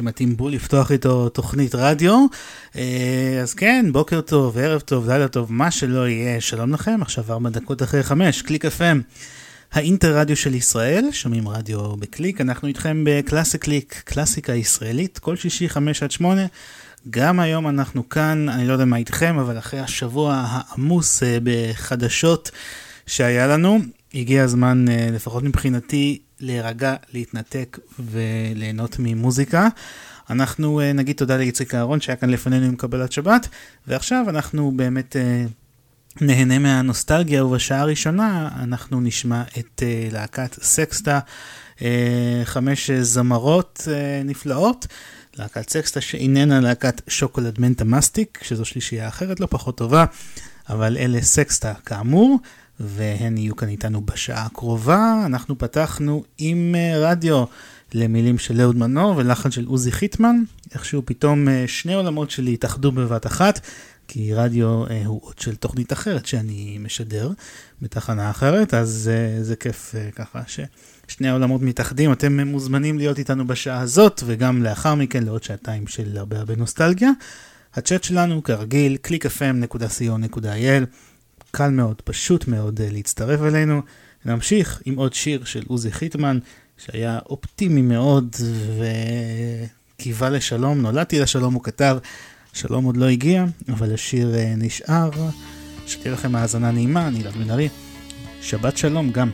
שמתאים בול לפתוח איתו תוכנית רדיו. אה, אז כן, בוקר טוב, ערב טוב, לילה טוב, מה שלא יהיה, שלום לכם, עכשיו ארבע דקות אחרי חמש, קליק FM. האינטרנט רדיו של ישראל, שומעים רדיו בקליק, אנחנו איתכם בקלאסי קליק, קלאסיקה ישראלית, כל שישי חמש עד שמונה. גם היום אנחנו כאן, אני לא יודע מה איתכם, אבל אחרי השבוע העמוס אה, בחדשות שהיה לנו, הגיע הזמן, אה, לפחות מבחינתי, להירגע, להתנתק וליהנות ממוזיקה. אנחנו uh, נגיד תודה לאיציק אהרון שהיה כאן לפנינו עם קבלת שבת, ועכשיו אנחנו באמת uh, נהנה מהנוסטלגיה, ובשעה הראשונה אנחנו נשמע את uh, להקת סקסטה, חמש זמרות נפלאות. להקת סקסטה שאיננה להקת שוקולד מנטה מסטיק, שזו שלישייה אחרת לא פחות טובה, אבל אלה סקסטה כאמור. והן יהיו כאן איתנו בשעה הקרובה. אנחנו פתחנו עם אה, רדיו למילים של אהוד מנור ולחן של עוזי חיטמן. איכשהו פתאום אה, שני עולמות שלי התאחדו בבת אחת, כי רדיו אה, הוא עוד של תוכנית אחרת שאני משדר בתחנה אחרת, אז זה כיף ככה ששני העולמות מתאחדים. אתם מוזמנים להיות איתנו בשעה הזאת, וגם לאחר מכן לעוד שעתיים של הרבה הרבה נוסטלגיה. הצ'אט שלנו כרגיל, www.clickfm.co.il, קל מאוד, פשוט מאוד להצטרף אלינו. נמשיך עם עוד שיר של עוזי חיטמן. שהיה אופטימי מאוד וקיווה לשלום, נולדתי לשלום, הוא כתב, שלום עוד לא הגיע, אבל השיר אה, נשאר. שתהיה לכם האזנה נעימה, אני אלעד בן. שבת שלום גם.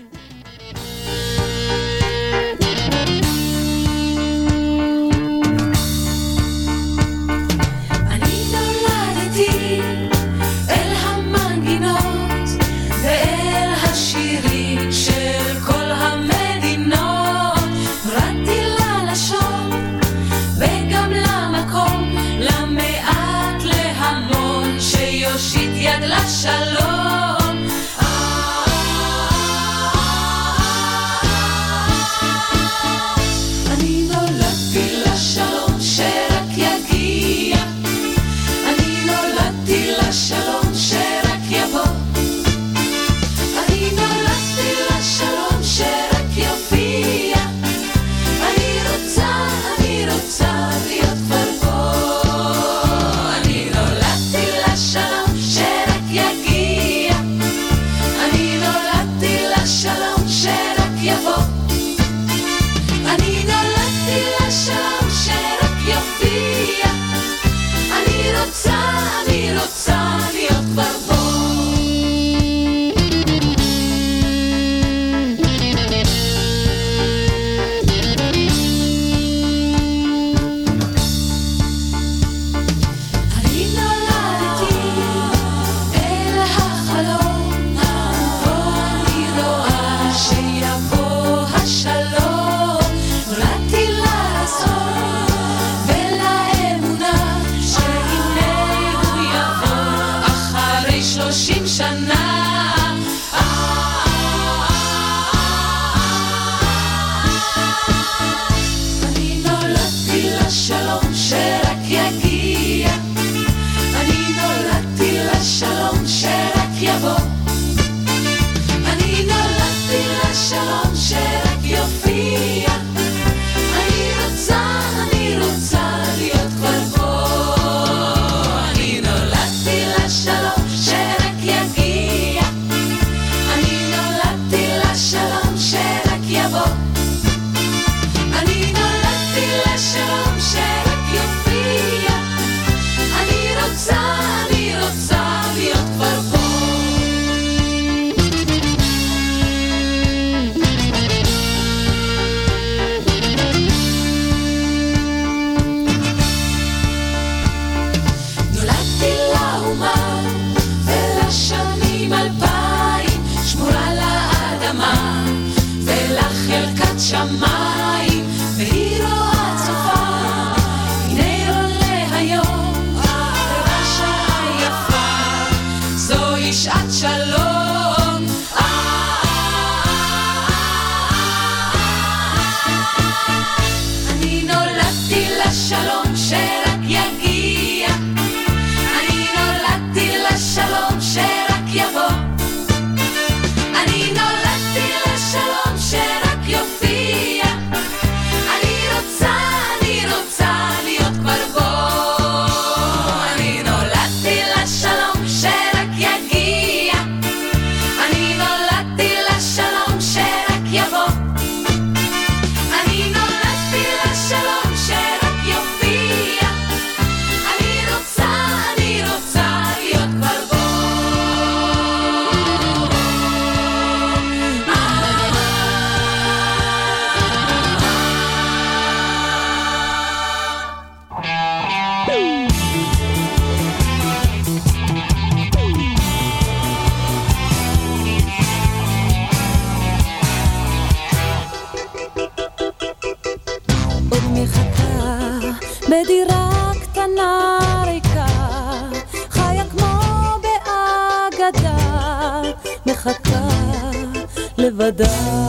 вода.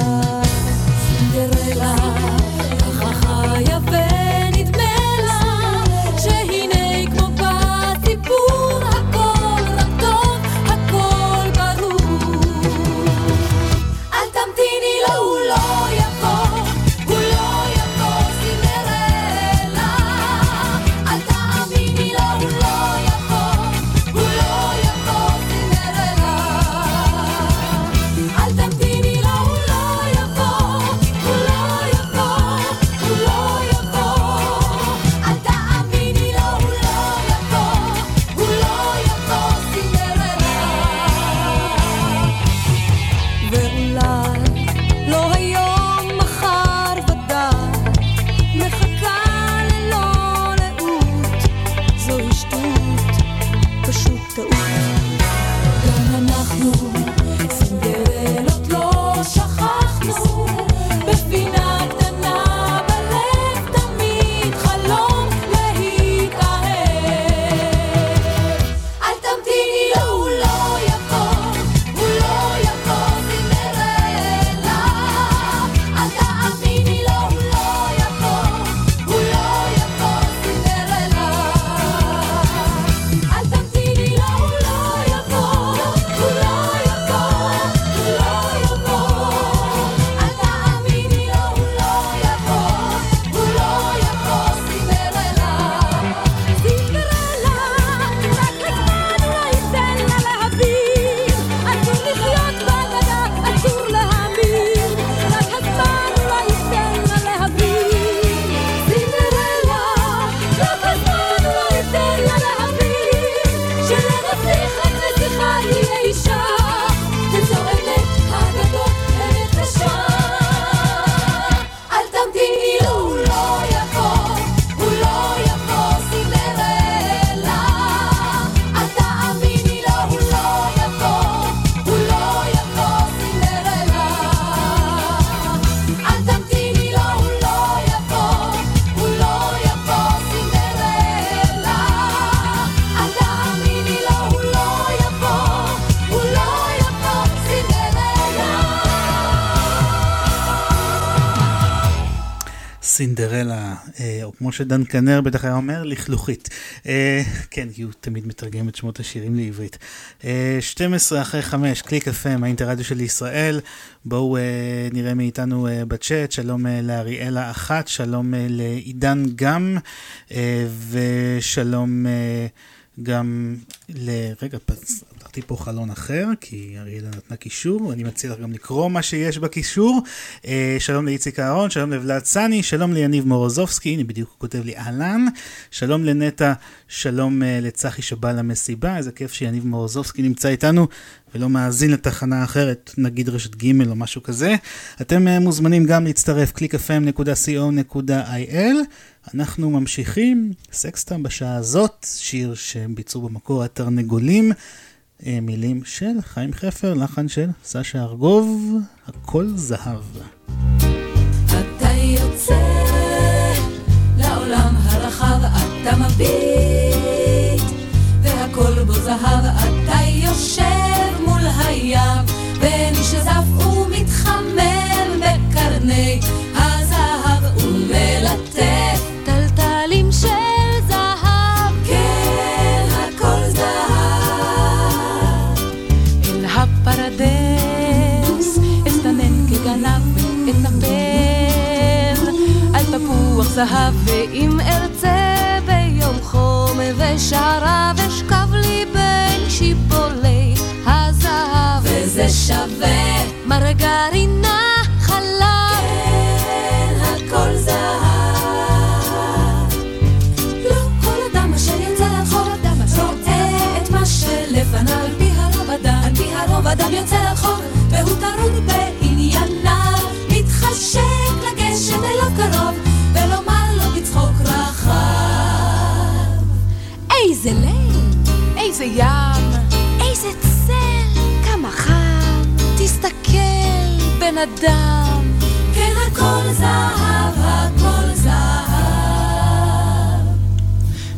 שדן כנר בטח היה אומר, לכלוכית. אה, כן, כי הוא תמיד מתרגם את שמות השירים לעברית. 12 אחרי 5, קליק FM, האינטרדיו של ישראל. בואו נראה מאיתנו בצ'אט, שלום לאריאלה אחת, שלום לעידן גם, ושלום גם ל... רגע, פתחתי פה חלון אחר, כי אריאלה נתנה קישור, אני מציע לך גם לקרוא מה שיש בקישור. אה, שלום לאיציק אהרון, שלום לבלעד סני, שלום ליניב מורוזובסקי, הנה בדיוק הוא כותב לי אהלן. שלום לנטע, שלום אה, לצחי שבא למסיבה, איזה כיף שיניב מורוזובסקי נמצא איתנו. ולא מאזין לתחנה אחרת, נגיד רשת ג' או משהו כזה. אתם אה, מוזמנים גם להצטרף, www.clickfm.co.il. אנחנו ממשיכים, סקסטם בשעה הזאת, שיר שהם ביצעו במקור התרנגולים. אה, מילים של חיים חפר, לחן של סשה ארגוב, הכל זהב. אתה מביט, והכל בו זהב, אתה יושב זהב, ואם ארצה ביום חום ושרה ושכב לי בין שיפולי הזהב. וזה שווה מרגרינה חלב. כן, הכל זהב. לא כל אדם אשר יוצא לרחוב רואה את מה שלפניו על פי הרוב אדם, על פי הרוב אדם יוצא לרחוב והוא טרוד בענייניו, מתחשק לגשת אליו קרוב איזה ליל, איזה ים, איזה צל, כמה חם, תסתכל, בן אדם. כן, הכל זהב, הכל זהב.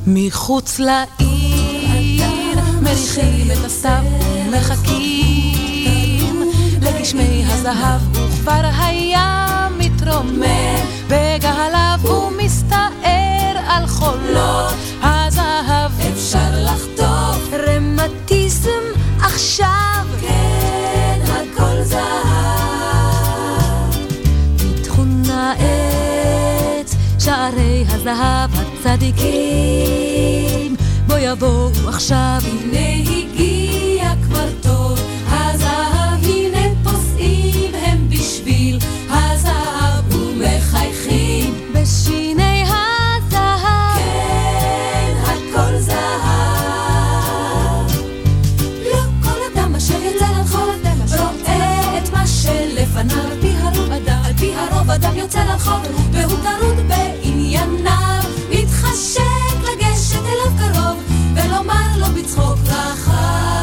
מחוץ לעיר מריחים את הסתיו ומחכים לגשמי הזהב וכבר הים מתרומם בגהליו ומסתער על חולות עכשיו. כן הכל זהב. בתכונה את שערי הזהב הצדיקים. בוא יבואו עכשיו. הנה הגיע כבר טוב הזהב הנה פוסעים. הם בשביל הזהב ומחייכים. בשיני אדם יוצא לרחוב והוא טרוד בענייניו מתחשק לגשת אליו קרוב ולומר לו בצחוק רחב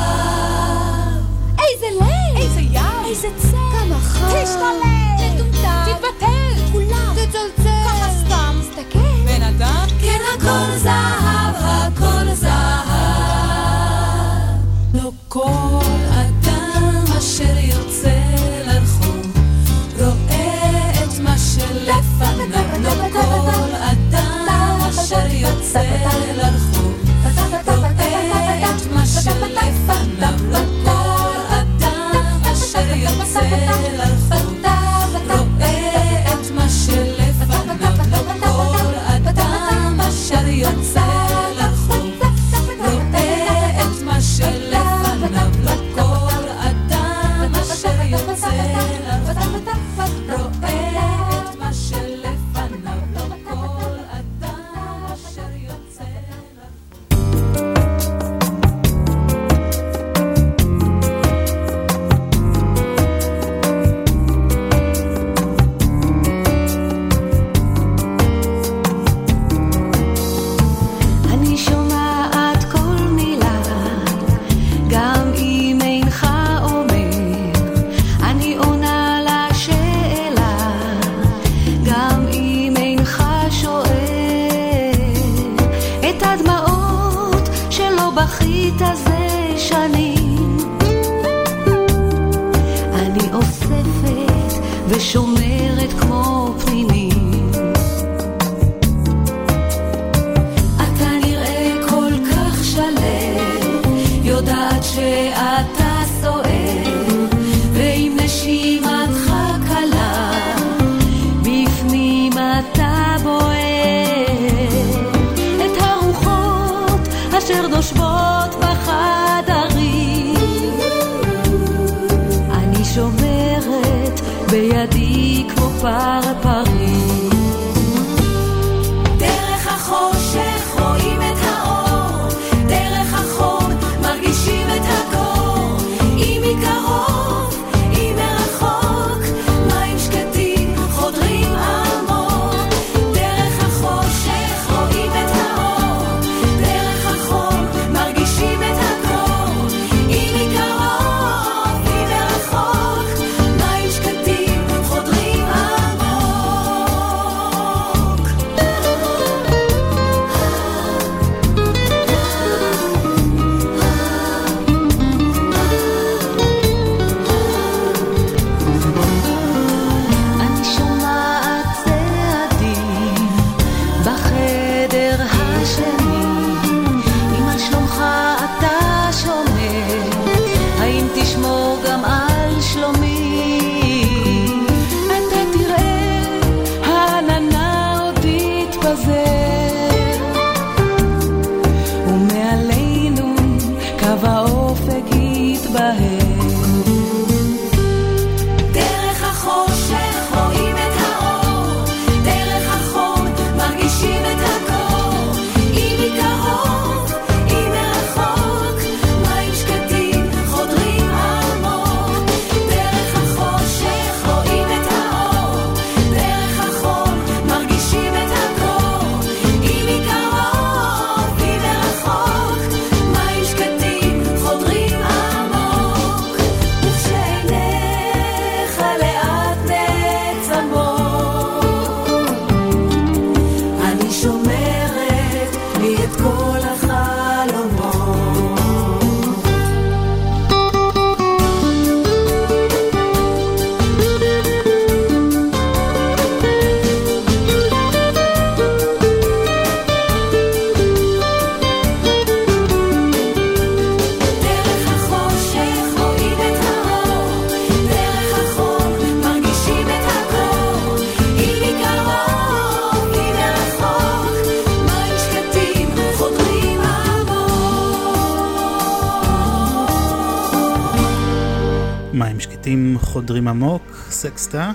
יוצא לרחוב רואה את מה שלפניו לא כל אדם אשר יוצא נושם עמוק, סקסטה,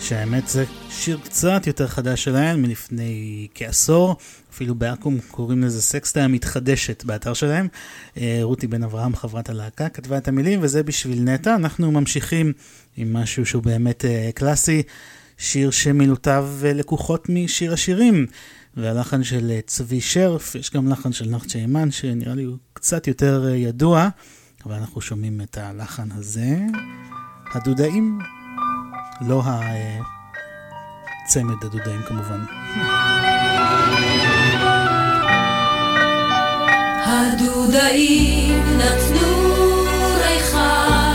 שהאמת זה שיר קצת יותר חדש שלהם מלפני כעשור, אפילו באקו"ם קוראים לזה סקסטה המתחדשת באתר שלהם. אה, רותי בן אברהם, חברת הלהקה, כתבה את המילים, וזה בשביל נטע. אנחנו ממשיכים עם משהו שהוא באמת אה, קלאסי, שיר שמילותיו אה, לקוחות משיר השירים. והלחן של צבי שרף, יש גם לחן של נחצ'ה אימן, שנראה לי הוא קצת יותר ידוע, אבל אנחנו שומעים את הלחן הזה. הדודאים, לא הצמד הדודאים כמובן. הדודאים נתנו ריחה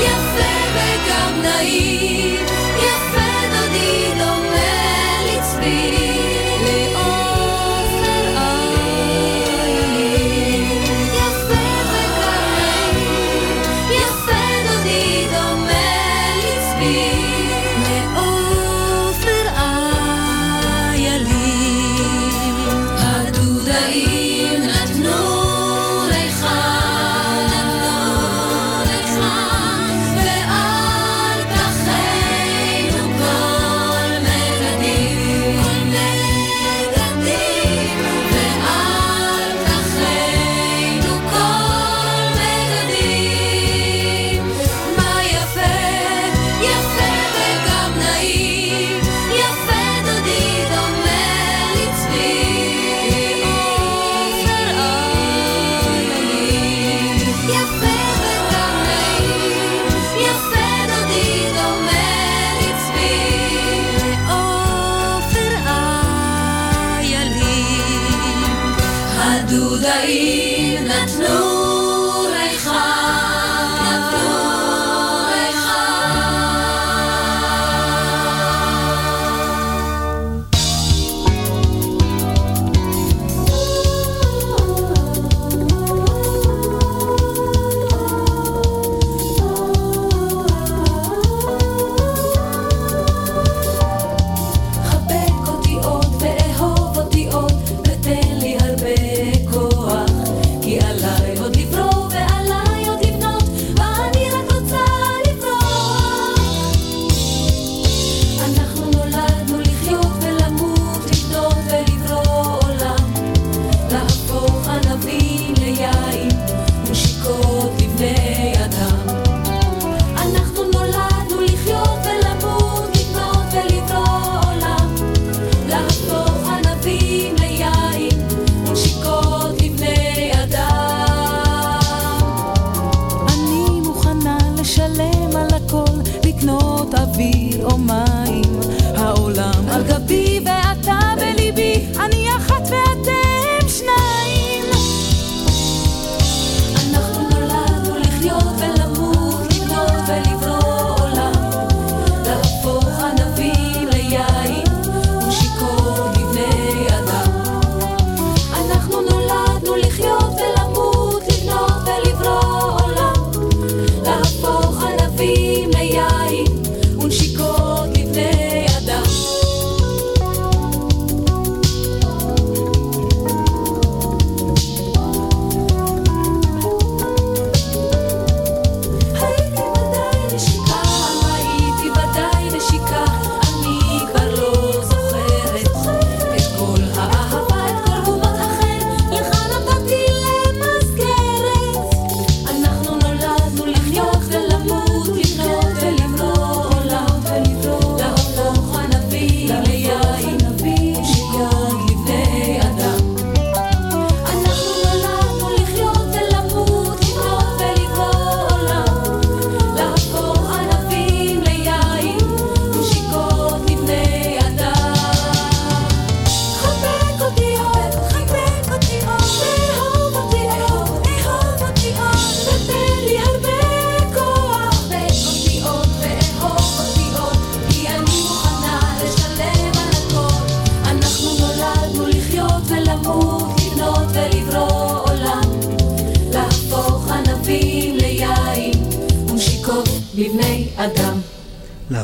יפה וגם נעים.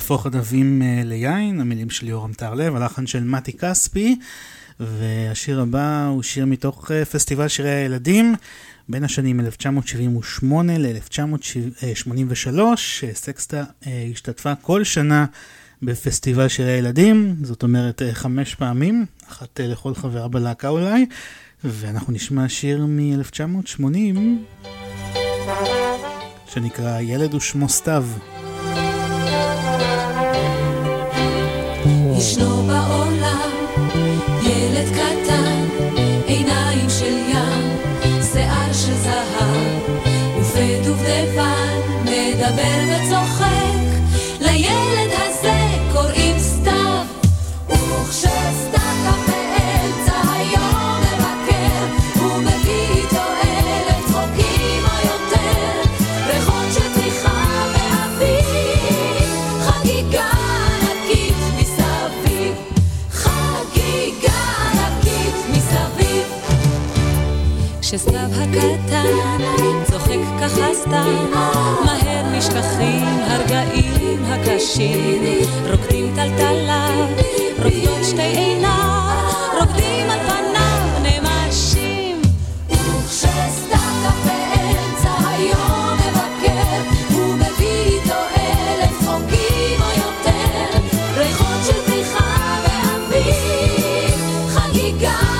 להפוך ענבים אה, ליין, המילים של יורם טהרלב, הלחן של מתי כספי, והשיר הבא הוא שיר מתוך אה, פסטיבל שירי הילדים. בין השנים 1978 ל-1983, אה, סקסטה השתתפה כל שנה בפסטיבל שירי הילדים, זאת אומרת חמש פעמים, אחת לכל חברה בלהקה אולי, ואנחנו נשמע שיר מ-1980 שנקרא ילד ושמו סתיו. ישנו באור הקטן, צוחק ככה סתם, מהר נשכחים הרגעים הקשים, רוקדים טלטלה, רוקדות שתי עיניו, רוקדים על פניו נמשים. וכשסתם קפה אמצע היום מבקר, הוא מביא איתו אלף חוגים או יותר, ריחות של פריחה ואביב, חגיגה.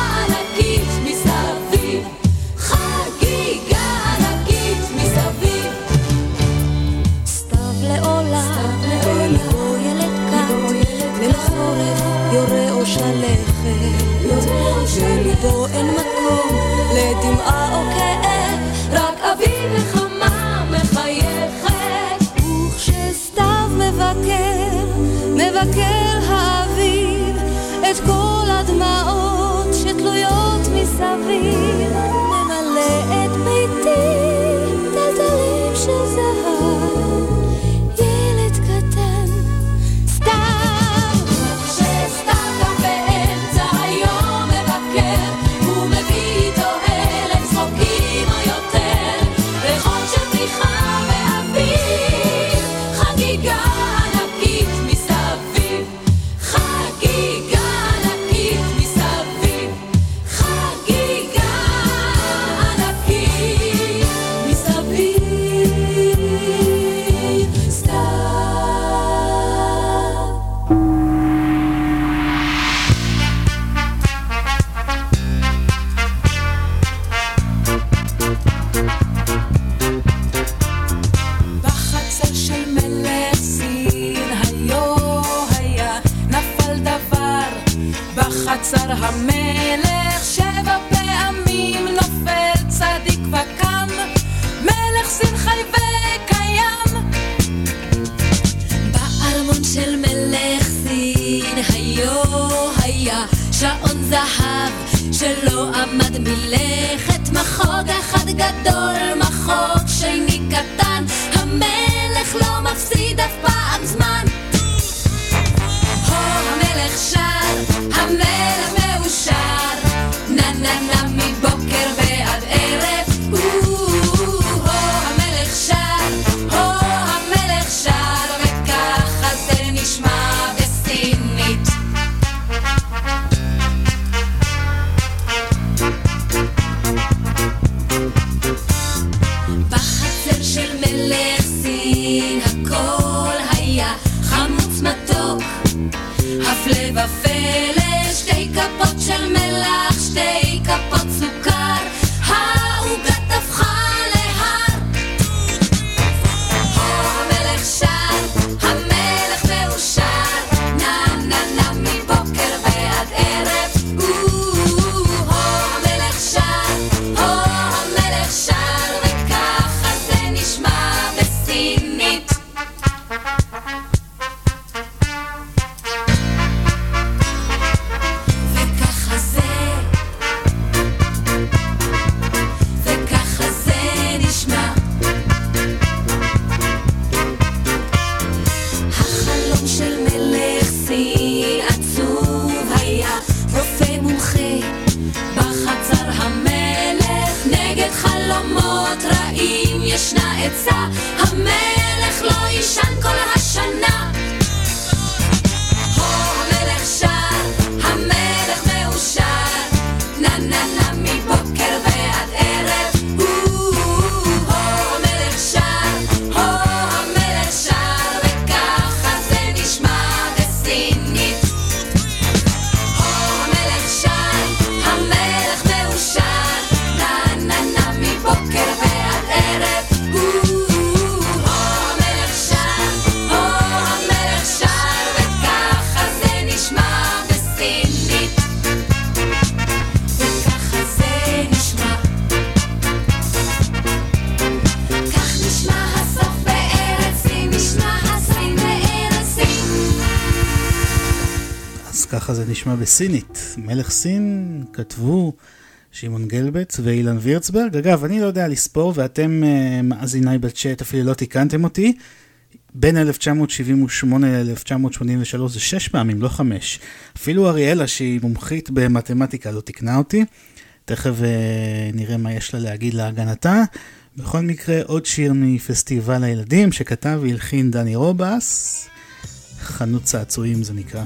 נשמע בסינית. מלך סין כתבו שמעון גלבץ ואילן וירצברג. אגב, אני לא יודע לספור ואתם uh, מאזיניי בצ'אט אפילו לא תיקנתם אותי. בין 1978 ל-1983 זה שש פעמים, לא חמש. אפילו אריאלה, שהיא מומחית במתמטיקה, לא תיקנה אותי. תכף uh, נראה מה יש לה להגיד להגנתה. בכל מקרה, עוד שיר מפסטיבל הילדים שכתב והלחין דני רובס. חנות צעצועים זה נקרא.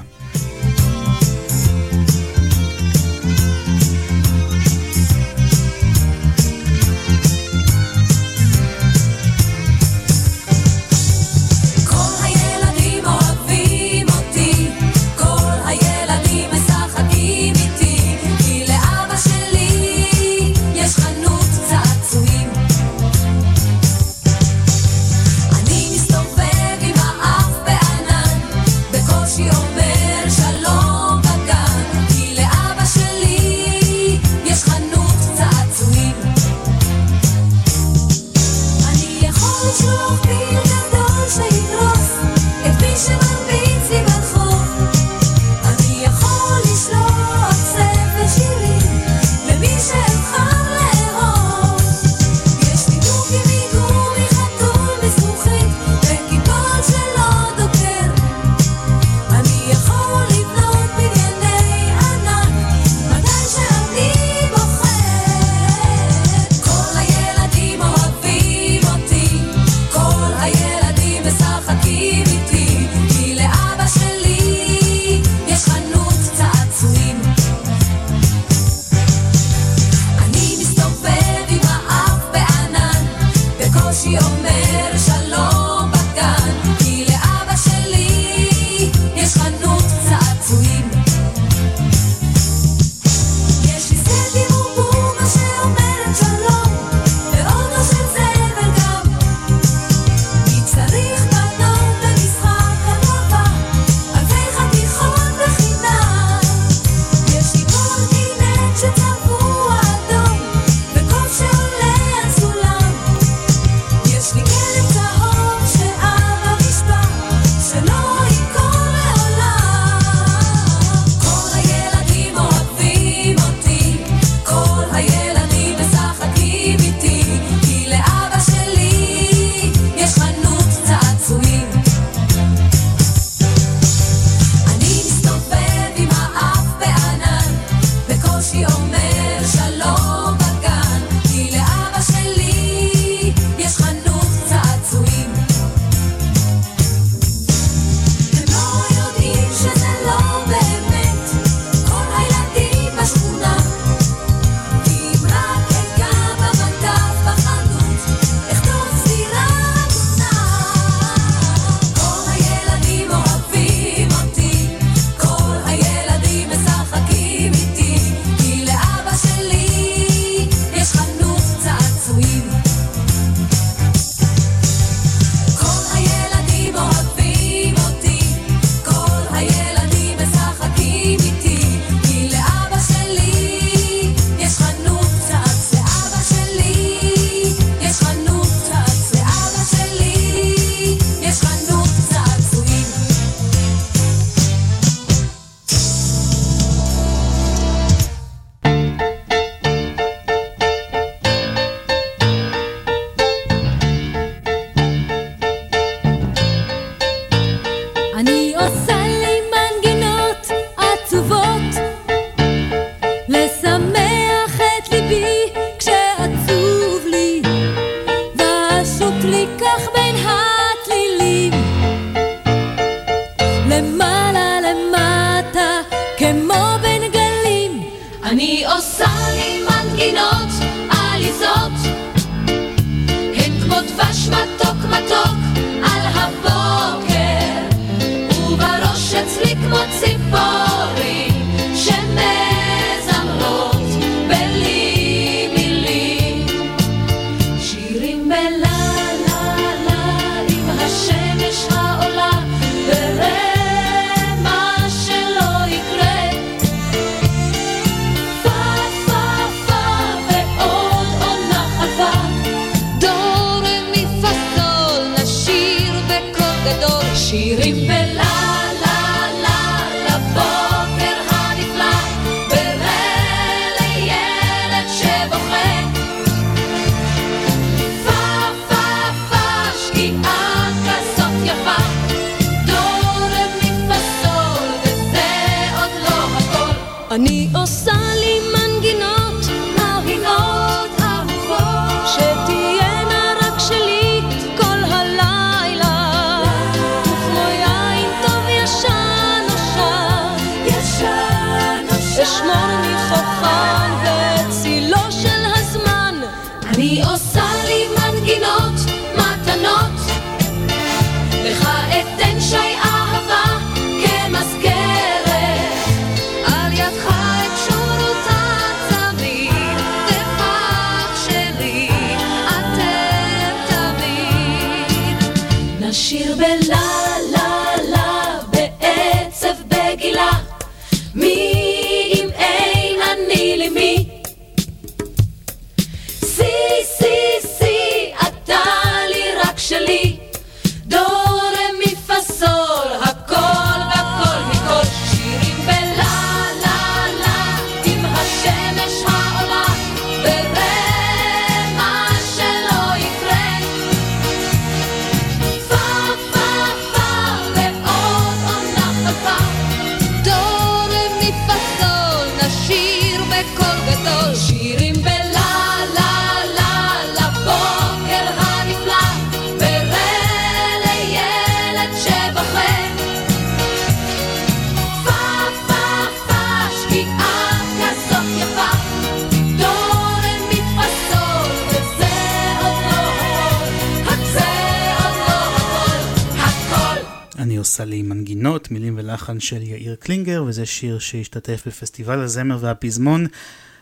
וזה שיר שהשתתף בפסטיבל הזמר והפזמון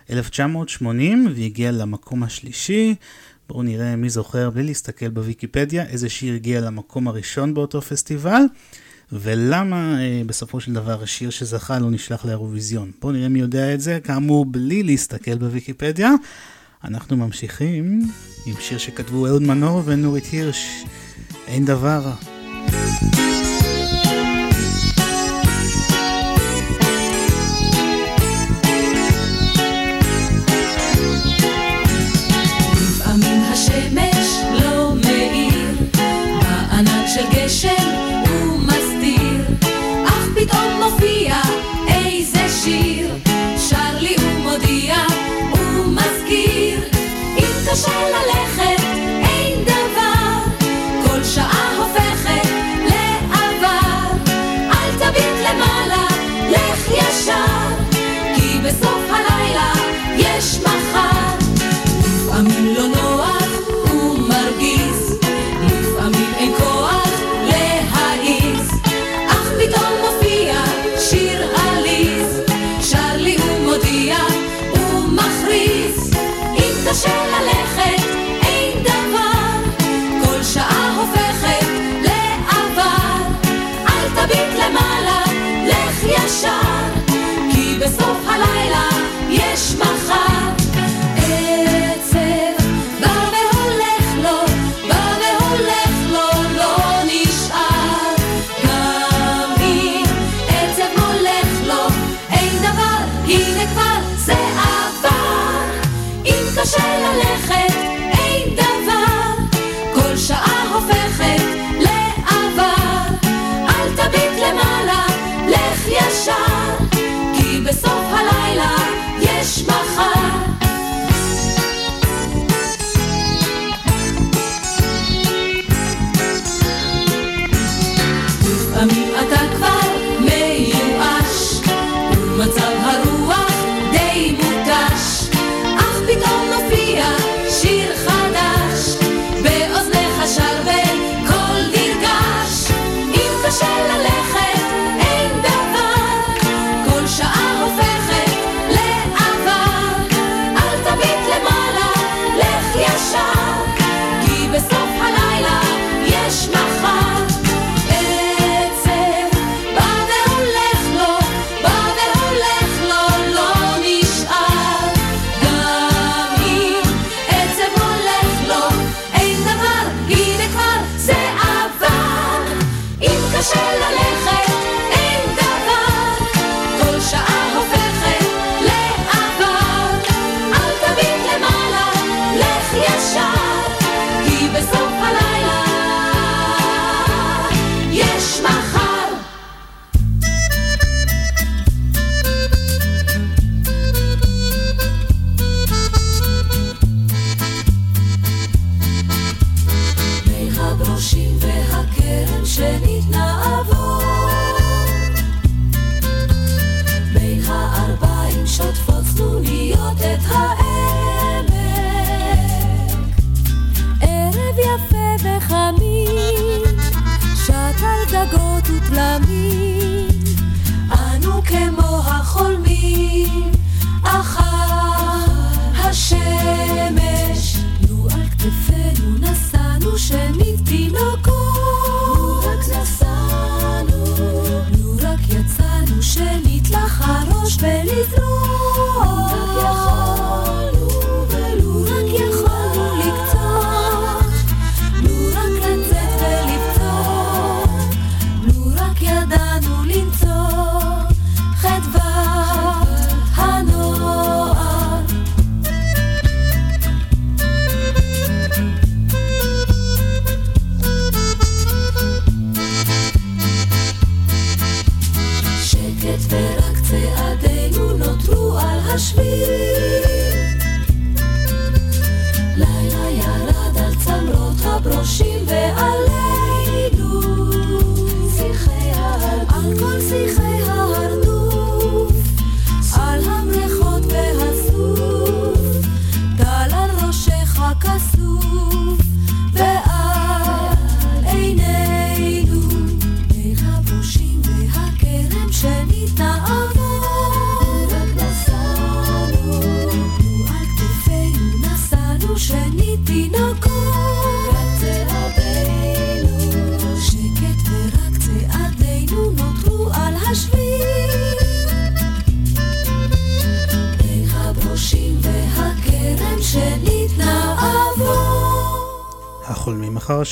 1980 והגיע למקום השלישי. בואו נראה מי זוכר בלי להסתכל בוויקיפדיה איזה שיר הגיע למקום הראשון באותו פסטיבל ולמה אה, בסופו של דבר השיר שזכה לא נשלח לאירוויזיון. בואו נראה מי יודע את זה, כאמור בלי להסתכל בוויקיפדיה. אנחנו ממשיכים עם שיר שכתבו אהוד מנור ונורית הירש, אין דבר. thank you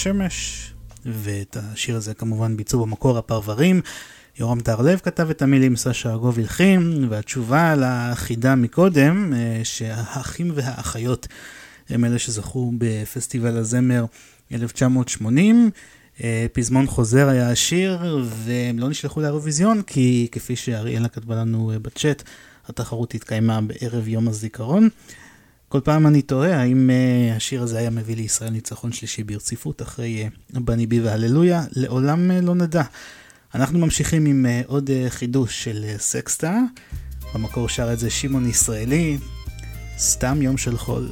השמש, ואת השיר הזה כמובן ביצעו במקור הפרברים. יורם טהרלב כתב את המילים, סשה ארגוב הלחין, והתשובה לחידה מקודם, אה, שהאחים והאחיות הם אלה שזכו בפסטיבל הזמר 1980. אה, פזמון חוזר היה השיר, והם לא נשלחו לאירוויזיון, כי כפי שאריאלה כתבה לנו אה, בצ'אט, התחרות התקיימה בערב יום הזיכרון. כל פעם אני תוהה האם uh, השיר הזה היה מביא לישראל ניצחון שלישי ברציפות אחרי uh, בני בי והללויה, לעולם uh, לא נדע. אנחנו ממשיכים עם uh, עוד uh, חידוש של uh, סקסטה, במקור שר את זה שמעון ישראלי, סתם יום של חול.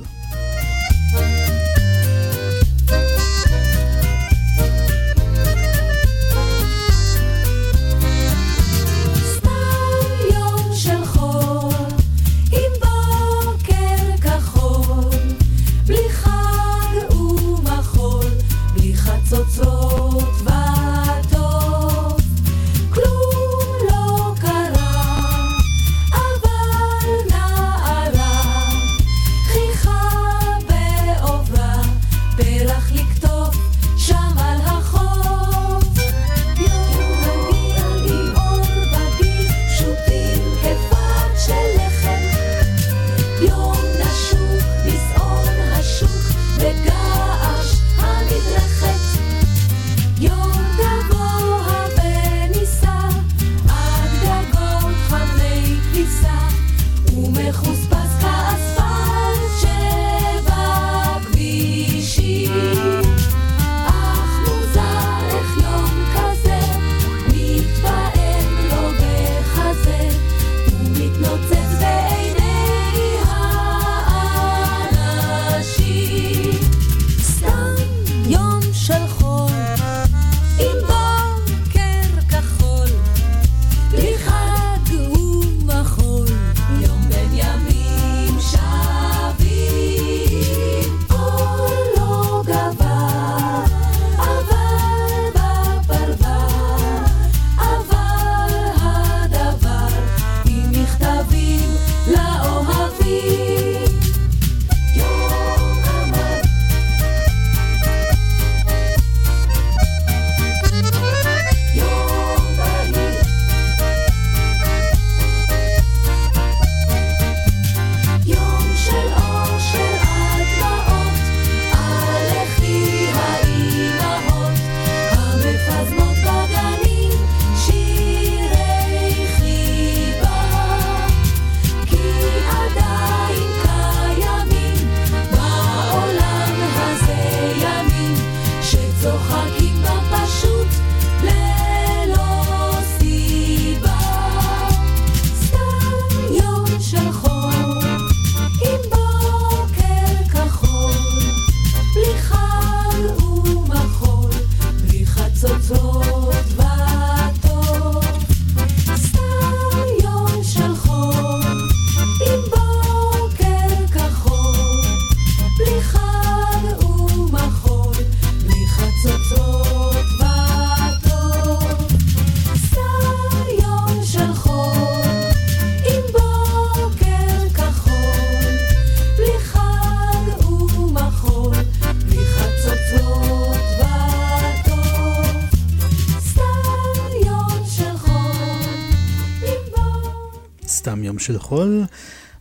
חול.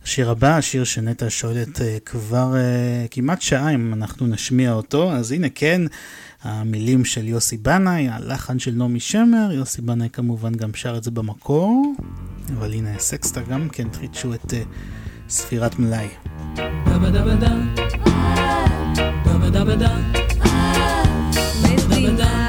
השיר הבא, השיר שנטע שואלת אה, כבר uh, כמעט שעה אם אנחנו נשמיע אותו, אז הנה כן, המילים של יוסי בנאי, הלחן של נעמי שמר, יוסי בנאי כמובן גם שר את זה במקור, אבל הנה סקסטה גם כן חידשו את uh, ספירת מלאי. מדינה אחת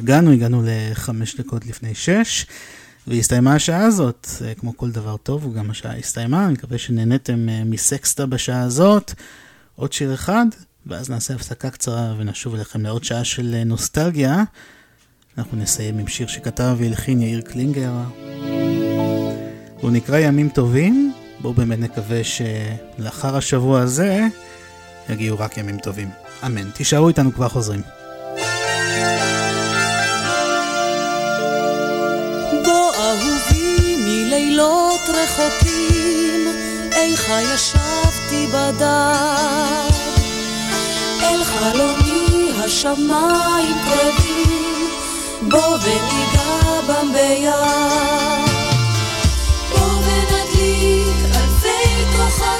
נרגענו, הגענו לחמש דקות לפני שש, והסתיימה השעה הזאת. אה, כמו כל דבר טוב, וגם השעה הסתיימה, אני מקווה שנהניתם אה, מסקסטה בשעה הזאת. עוד שיר אחד, ואז נעשה הפסקה קצרה ונשוב אליכם לעוד שעה של אה, נוסטלגיה. אנחנו נסיים עם שיר שכתב והלחין יאיר קלינגר. הוא נקרא ימים טובים, בואו באמת נקווה שלאחר השבוע הזה יגיעו רק ימים טובים. אמן. תישארו איתנו כבר חוזרים. מלילות רחוקים, איכה ישבתי בדד. אל חלומי השמיים קרבים, בוא וניגע בם ביד. של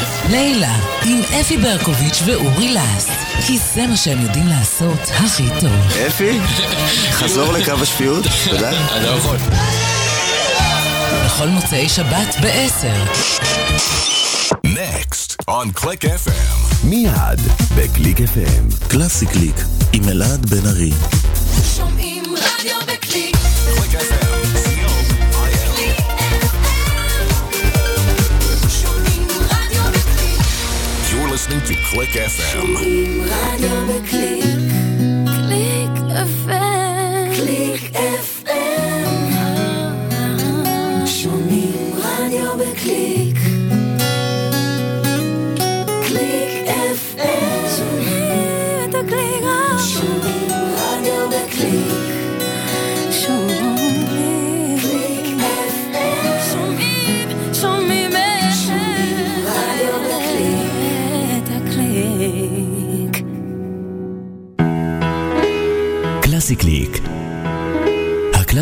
לילה, עם אפי ברקוביץ' ואורי לס. כי זה מה שהם יודעים לעשות הכי טוב. אפי, חזור לקו השפיות, תודה. אני לא יכול. בכל מוצאי שבת ב-10. Next on Click FM. מיד בקליק FM. קלאסי קליק עם אלעד בן ארי. שומעים רדיו בקליק. קליק FM. Listening to Click FM. שומעים רדיו בקליק. קליק FM. קליק FM. שומעים רדיו בקליק.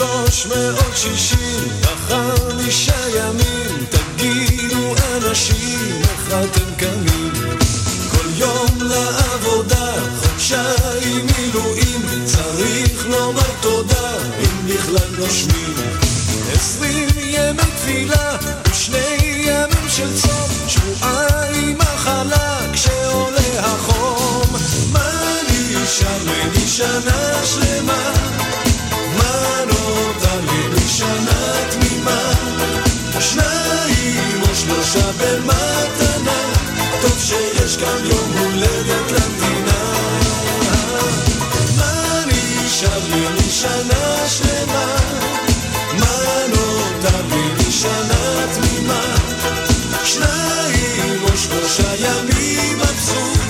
בשלוש מאות שישים וחמישה ימים תגידו אנשים איך אתם קמים כל יום לעבודה חודשיים מילואים צריך לומר תודה אם בכלל נושמים עשרים ימי תפילה ושני ימים של צום שבועיים מחלה כשעולה החום מה נשאר לי שנה שלמה לי משנה תמימה? שניים או שלושה במתנה, טוב שיש גם יום הולדת למדינה. שלמה? מה נותר לי משנה תמימה? שניים או שלושה ימים מבסוט,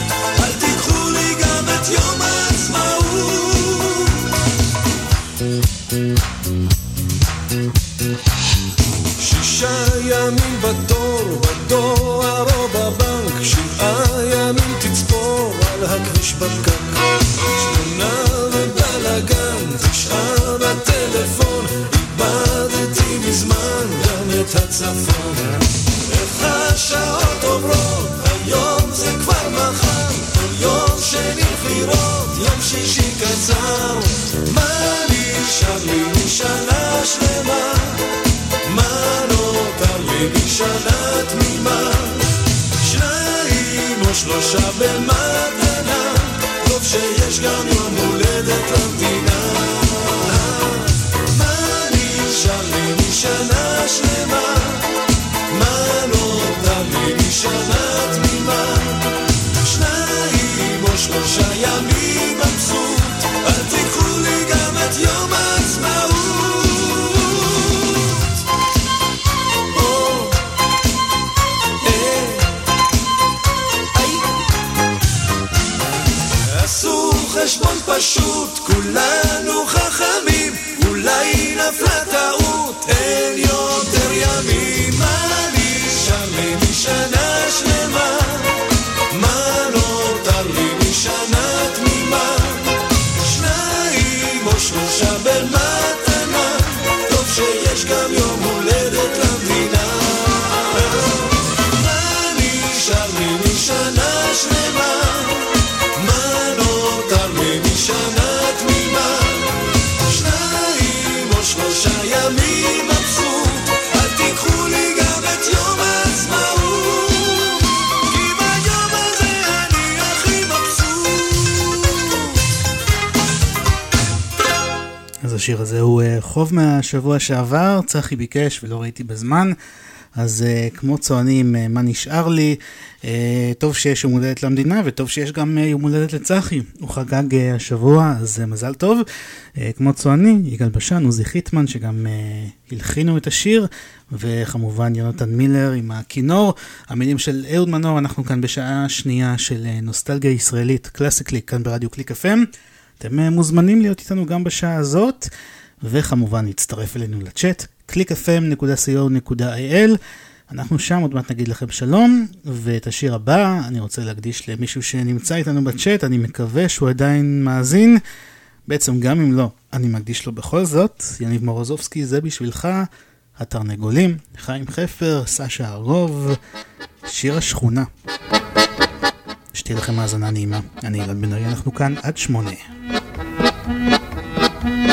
הצפון. איך השעות עוברות, היום זה כבר מחר, כל יום שני בחירות, יום שישי קצר. מה נשאר לי משנה שלמה? מה נותר לי משנה תמימה? שניים או שלושה במתנה, טוב שיש גם יום הולדת למדינה. עשו חשבון פשוט, כולנו חכמים, אין יותר ימים. מה לי שלמה? מה נותר לי משנה השיר הזה הוא אה, חוב מהשבוע שעבר, צחי ביקש ולא ראיתי בזמן. אז אה, כמו צועני, אה, מה נשאר לי? טוב שיש יום הולדת למדינה, וטוב שיש גם יום הולדת לצחי. הוא חגג השבוע, אז מזל טוב. כמו צועני, יגאל בשן, עוזי חיטמן, שגם הלחינו את השיר, וכמובן יונתן מילר עם הכינור. המילים של אהוד מנור, אנחנו כאן בשעה שנייה של נוסטלגיה ישראלית, קלאסי קליק, כאן ברדיו קליק FM. אתם uh, מוזמנים להיות איתנו גם בשעה הזאת, וכמובן להצטרף אלינו לצ'אט, www.clickfm.co.il. אנחנו שם, עוד מעט נגיד לכם שלום, ואת השיר הבא אני רוצה להקדיש למישהו שנמצא איתנו בצ'אט, אני מקווה שהוא עדיין מאזין. בעצם גם אם לא, אני מקדיש לו בכל זאת. יניב מורוזובסקי, זה בשבילך, התרנגולים, חיים חפר, סשה ארגוב, שיר השכונה. שתהיה לכם האזנה נעימה. אני אילן בן ארי, אנחנו כאן עד שמונה.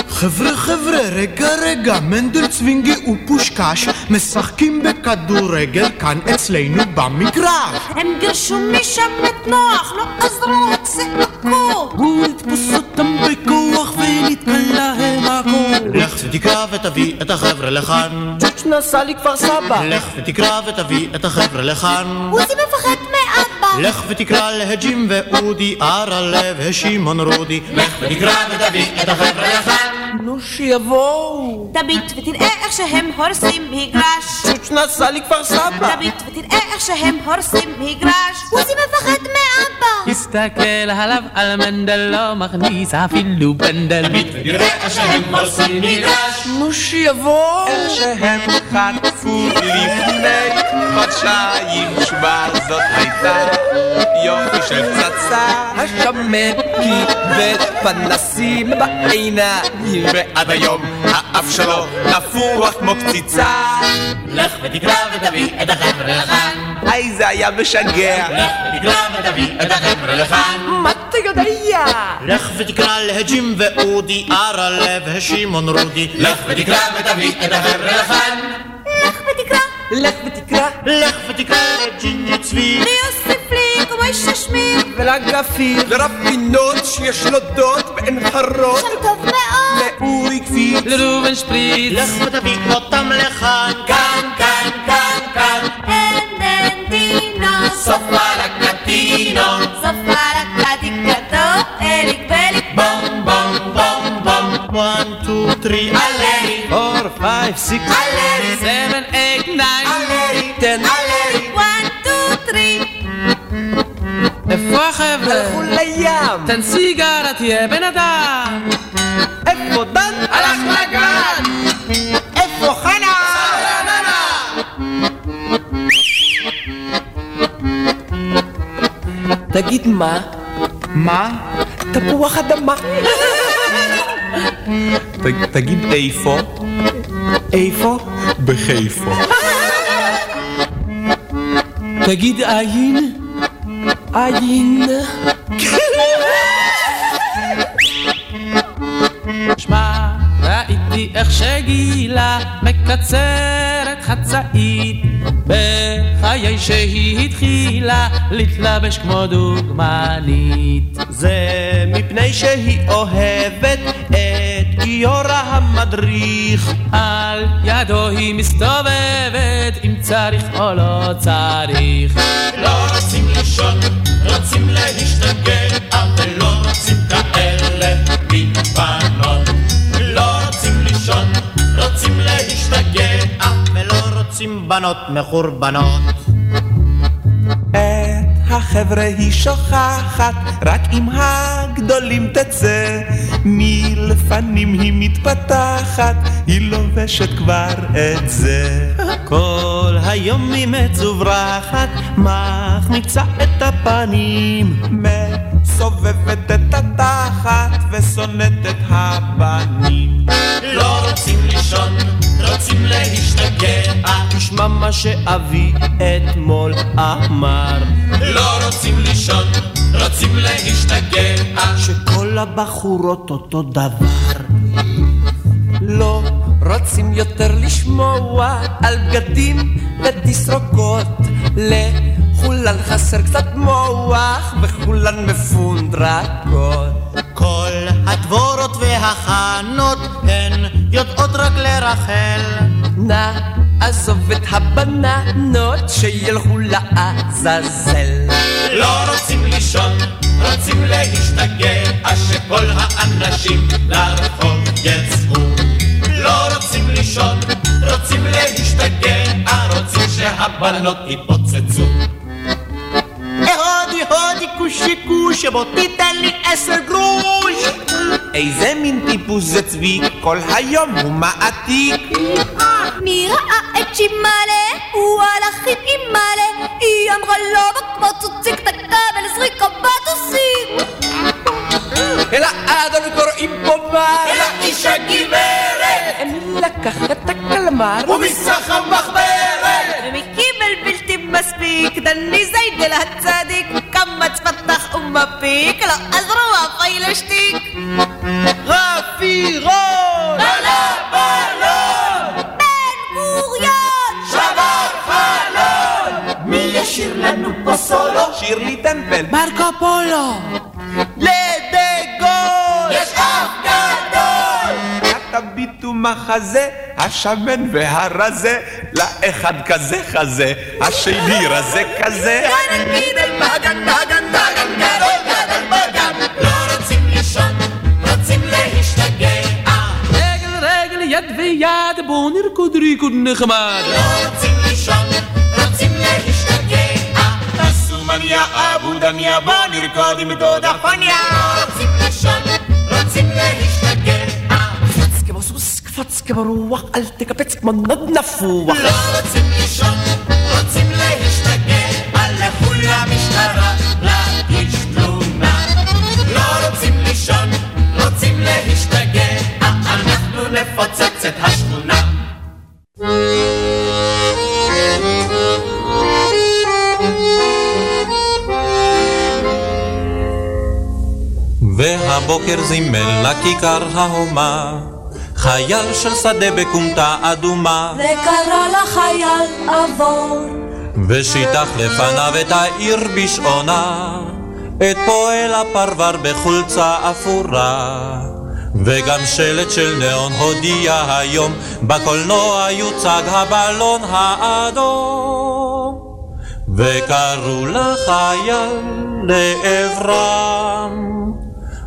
חבר'ה חבר'ה רגע רגע מנדל צווינגי ופושקש משחקים בכדורגל כאן אצלנו במגרש. הם גירשו משם את נוח לא עזרו צעקו הוא יתפוס אותם בכוח ונתקע להם הכל. לך ותקרא ותביא את החבר'ה לכאן. צ'וץ' נסע לכפר סבא. לך ותקרא ותביא את החבר'ה לכאן. עוזי מפחד מאבא. לך ותקרא להג'ים ואודי ארלב ושמעון רודי. לך ותקרא ותביא את החבר'ה לכאן. נו שיבואו. תביט ותראה איך שהם הורסים מגרש. צ'וץ' נסע לכפר סבא. תביט ותראה איך שהם הורסים מגרש. עוזי מפחד מאבא. הסתכל עליו על מנדל לא מכניס אפילו בנדל תביט ותראה איך שהם הורסים מגרש. נו שיבואו איך שהם חטפו לפני חודשיים שמע זאת הייתה יופי של פצצה. השמן קיבל פנסים בעיניים. ועד היום האף שלו נפוח כמו קציצה. לך ותקרא ותביא את החבר'ה לכאן. היי זה היה משגע לך ותקרא ותביא את החבר'ה לכאן. מה אתה יודע? לך ותקרא להג'ים ואודי ארלב ושמעון רודי. לך ותקרא ותביא את החבר'ה לכאן. לך ותקרא לך ותקרא לך ותקרא לג'יני צבי. ליוסף ליק ומוישה שמיר ולגפיר לרב פינות שיש לו דוד בעין חרוד שם טוב מאוד. לאורי קפיץ. לראובן שפריץ. לך ותביא אותם לכאן לים תן סיגרה תהיה בן אדם איפה דן? הלך לגן איפה חנה? תגיד מה? מה? תפוח אדמה תגיד איפה? איפה? בחיפה תגיד עין עין איך שגילה מקצרת חצאית. בחיי שהיא התחילה להתלבש כמו דוגמנית. זה מפני שהיא אוהבת את גיורא המדריך. על ידו היא מסתובבת אם צריך או לא צריך. לא רוצים לישון, רוצים להשתגע, רוצים בנות מחורבנות. את החבר'ה היא שוכחת, רק עם הגדולים תצא. מלפנים היא מתפתחת, היא לובשת כבר את זה. כל היום היא מצוברחת, מחמיצה את הפנים. מסובבת את התחת ושונאת את הבנים. לא רוצים לישון, רוצים להשתגע, תשמע מה שאבי אתמול אמר. לא רוצים לישון, רוצים להשתגע. שכל הבחורות אותו דבר. לא רוצים יותר לשמוע על בגדים ותסרוקות. לכולן חסר קצת מוח וכולן מפונדרקות. כל הדבורות והחנות הן יודעות רק לרחל. נא עזוב את הבננות שילכו לעזאזל. לא רוצים לישון, רוצים להשתגע, שכל האנשים לרחוב יצאו. לא רוצים לישון, רוצים להשתגע, רוצים שהבנות יתפוצצו. הודי הודי כושי כושי בוא תיתן לי עשר גרוש איזה מין טיפוס זה צבי, כל היום הוא מעתיק. מי ראה את שימאלה? הוא הלך עם אימאלה היא אמרה לו כמו צוציק תקבל זריקה בטוסים אל האדם קוראים פה מה? אל האיש הגברת! מי לקח את הקלמר? ומסך המחברת! ומי קיבל בלתי מספיק דני זיידל הצדיק קמץ פתח ומפיק לא עזרו אף הילשתיק רפירון! עלה בלון! בן גוריון! שבר חלון! מי ישיר לנו פה סולו? שירלי טמפל. מרקו פולו! לדגול! יש אף גדול! תביטו מחזה, השמן והרזה, לאחד כזה חזה, השני רזה כזה. לא יד ויד בואו נרקוד ריקוד נחמד. לא רוצים לישון, רוצים להשתגע. עשו מניה אבו דניה, בוא נרקוד עם דודה פניה. לא רוצים לישון, רוצים להשתגע קפץ כמו רוח, אל תקפץ כמו נוד נפוח. לא רוצים לישון, רוצים להשתגע לכו למשטרה להגיש תלונה לא רוצים לישון, רוצים להשתגע אנחנו נפוצץ את השכונה והבוקר זימן לכיכר ההומה חייל של שדה בכומתה אדומה. וקרא לחייל עבור. ושיטח לפניו את העיר בשעונה את פועל הפרבר בחולצה אפורה. וגם שלט של ניאון הודיע היום בקולנוע יוצג הבלון האדום. וקראו לחייל לעברם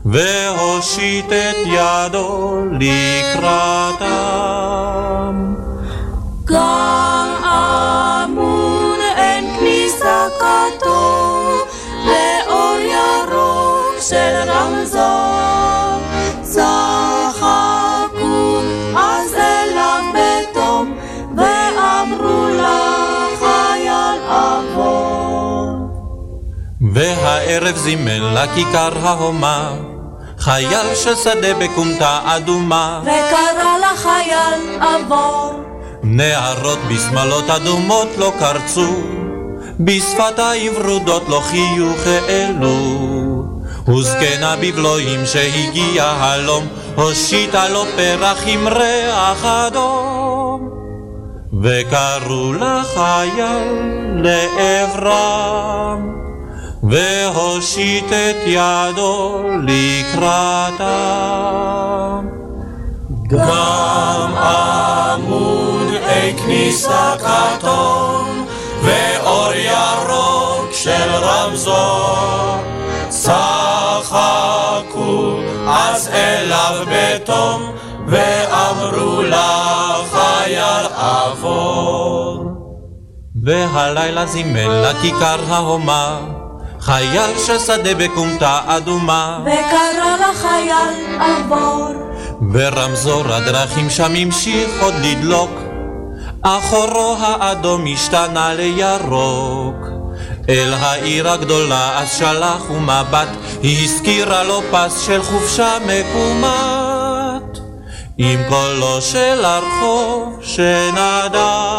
והושיט את ידו לקראתם. גם אמון אין כניסה כתוב לאור ירוק של רמזור צחקו אז אליו בתום ואמרו לחייל עבור והערב זימן לכיכר ההומה חייל של שדה בכומתה אדומה. וקרא לחייל עבור. נערות בשמלות אדומות לא קרצו בשפתיים ורודות לא חיוך העלו וזקנה בבלועים שהגיע הלום הושיטה לו פרח עם ריח אדום. וקראו לחייל לעברם והושיט את ידו לקראתם. גם עמודי כניסה כתום ואור ירוק של רמזור צחקו אז אליו בתום ואמרו לחייל עבור. והלילה זימן לכיכר ההומה חייל של שדה בכומתה אדומה. וקרא לחייל עבור. ברמזור הדרכים שם המשיך עוד לדלוק. אחורו האדום השתנה לירוק. אל העיר הגדולה אז שלח הוא מבט היא הזכירה לו פס של חופשה מקומת עם קולו של הרחוב שנדם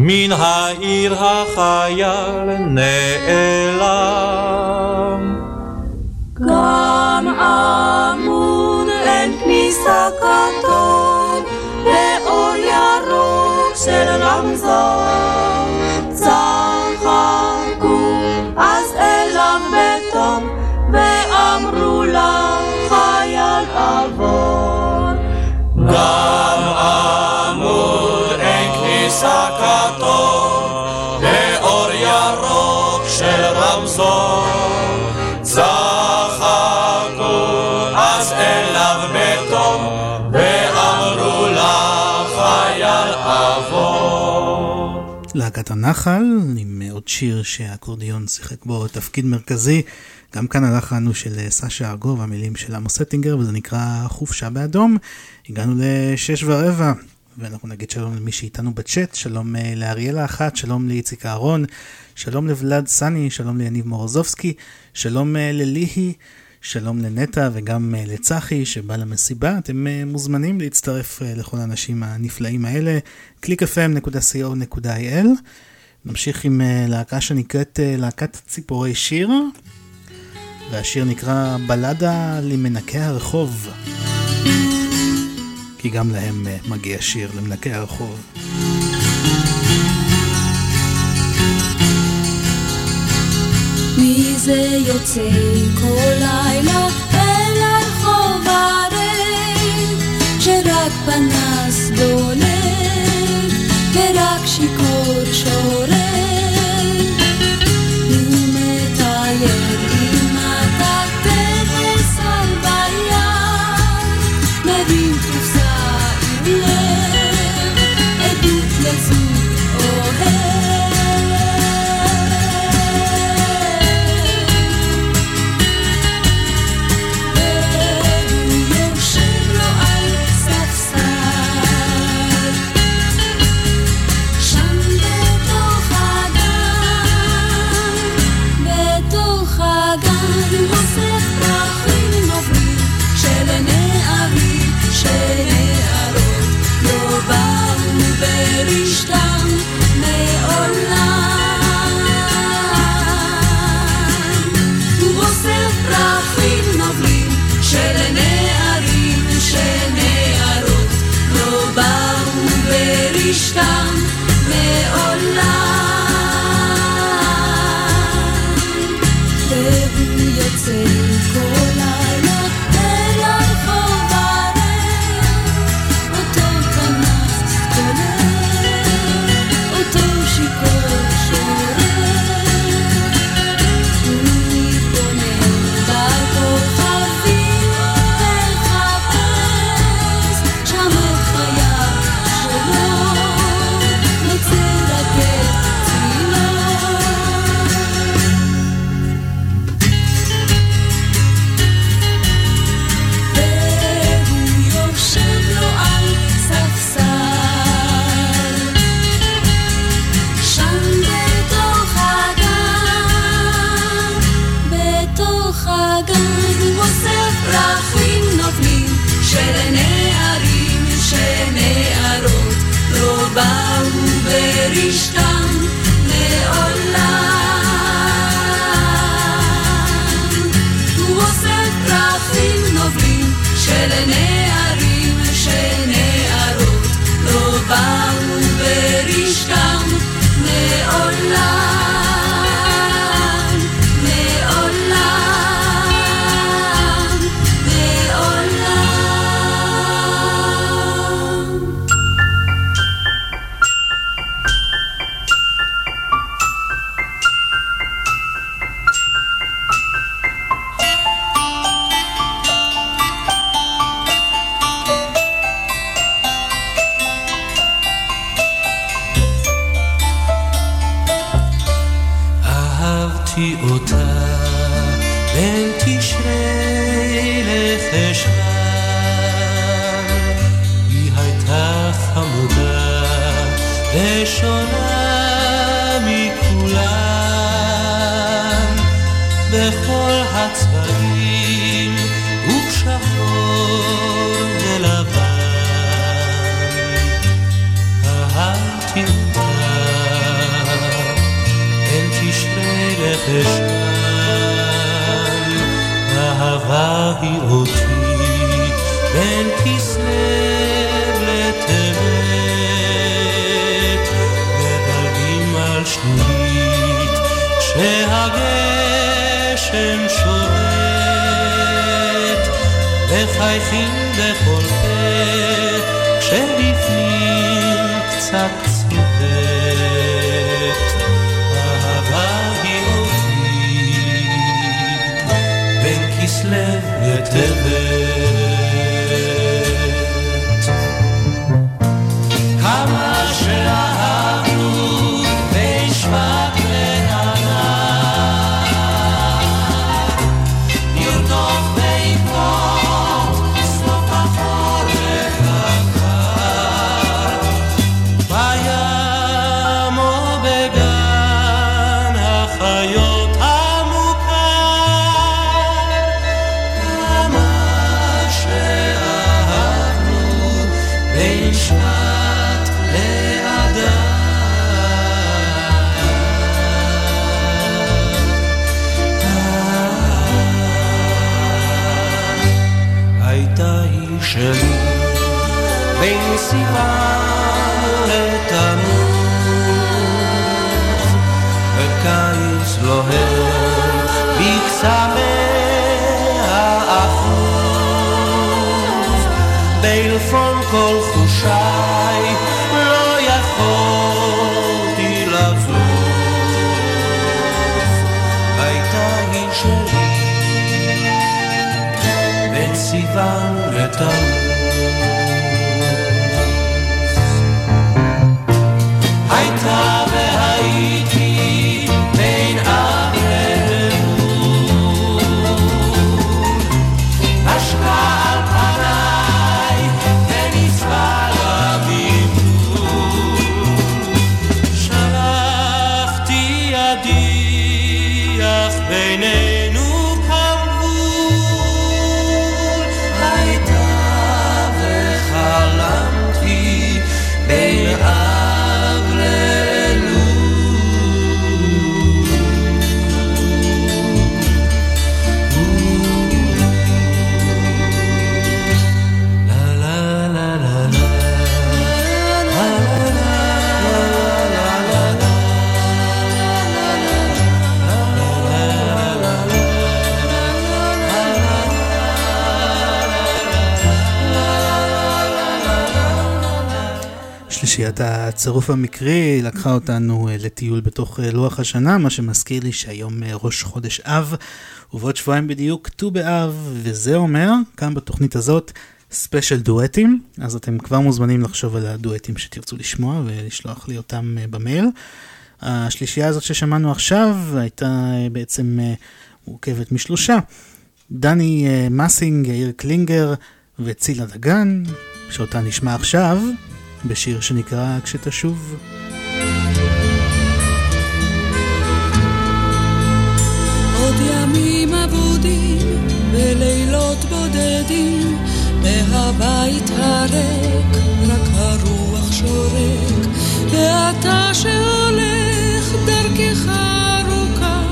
מן העיר החייל נעלם. גם אמון אין כניסה כתוב לאור ירוק של רמזור להקת הנחל, עם עוד שיר שהאקורדיון שיחק בו תפקיד מרכזי. גם כאן הלחן של סשה ארגוב, המילים של עמוס סטינגר, וזה נקרא חופשה באדום. הגענו לשש ורבע, ואנחנו נגיד שלום למי שאיתנו בצ'אט, שלום אה, לאריאלה אחת, שלום לאיציק אהרון, שלום לוולד סני, שלום ליניב מורוזובסקי, שלום אה, לליהי, שלום לנטע וגם אה, לצחי שבא למסיבה. אתם מוזמנים להצטרף לכל האנשים הנפלאים האלה, www.clickfm.co.il. נמשיך עם להקה שנקראת להקת ציפורי שיר, והשיר נקרא בלדה למנקי הרחוב. כי גם להם מגיע שיר למנקי הרחוב. מי זה יוצא כל לילה אל הרחוב ערב, שרק פנס דולק ורק שיכור שורק Richter. הצירוף המקרי לקחה אותנו אה, לטיול בתוך אה, לוח השנה, מה שמזכיר לי שהיום אה, ראש חודש אב, ובעוד שבועיים בדיוק ט"ו באב, וזה אומר, כאן בתוכנית הזאת, ספיישל דואטים, אז אתם כבר מוזמנים לחשוב על הדואטים שתרצו לשמוע ולשלוח לי אותם במייל. השלישייה הזאת ששמענו עכשיו הייתה בעצם מורכבת משלושה. דני מסינג, יאיר קלינגר וצילה דגן, שאותה נשמע עכשיו בשיר שנקרא כשתשוב. עוד ימים אבודים ולילות בודדים מהבית הריק רק הרוח שורק ואתה שהולך דרכך ארוכה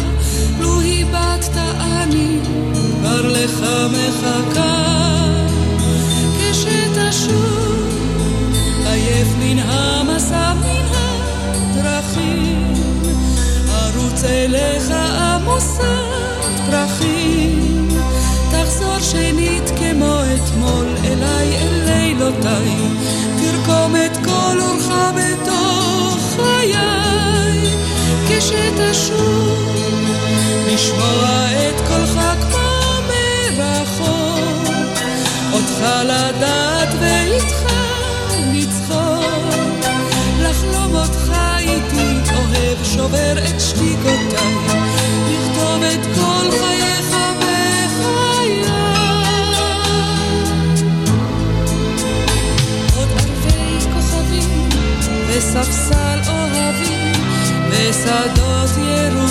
לו איבדת אני כבר לך מחכה עייף מן המסע מן הדרכים. ארוץ אליך עמוסת פרחים תחזור שנית כמו אתמול אליי אל לילותיי. תרקום את כל אורך בתוך חיי. כשתשוב לשמוע את קולך כמו מרחוק. אותך לדעת שובר את שתיקותיי לכתוב את כל חייך בחיי. עוד אלפי כוכבים וספסל אוהבים ושדות ירוקים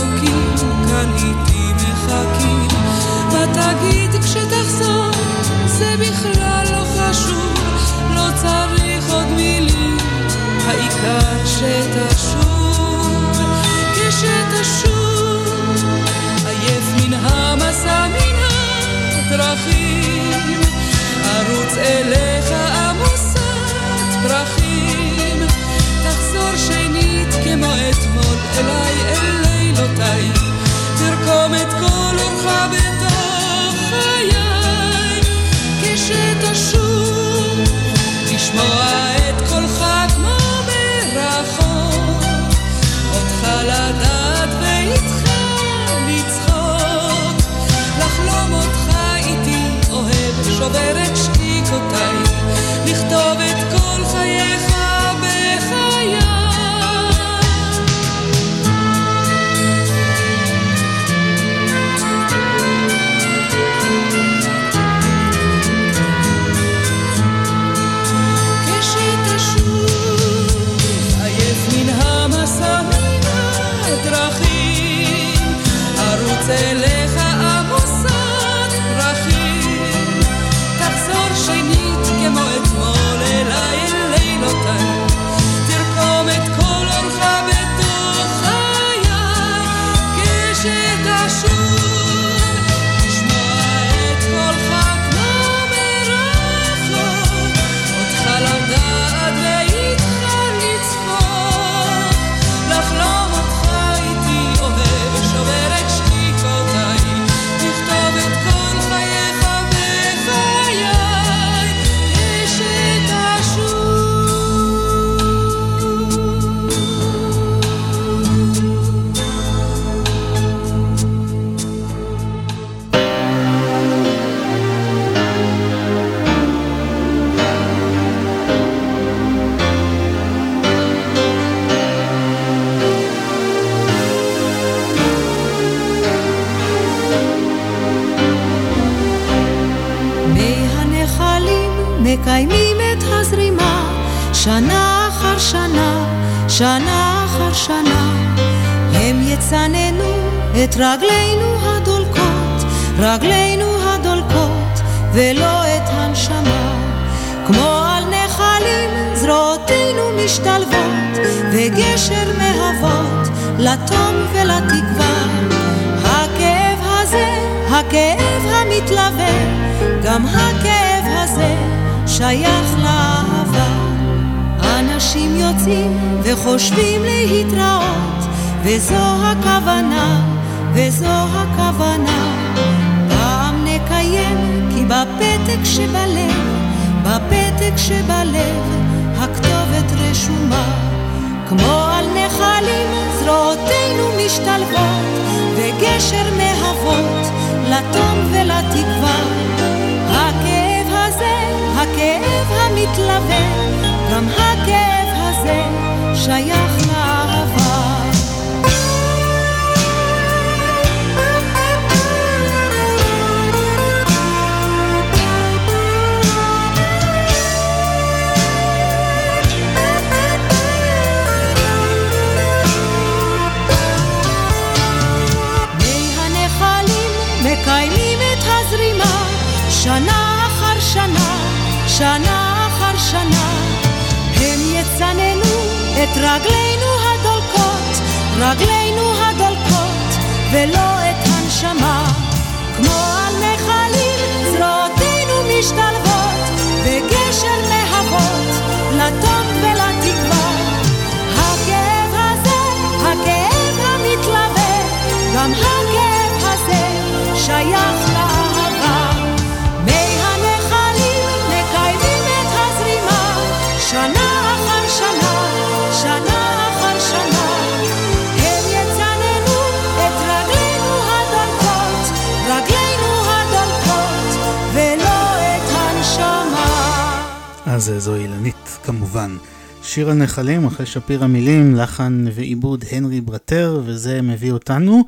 שיר הנחלים, אחרי שפירא מילים, לחן ועיבוד הנרי ברטר, וזה מביא אותנו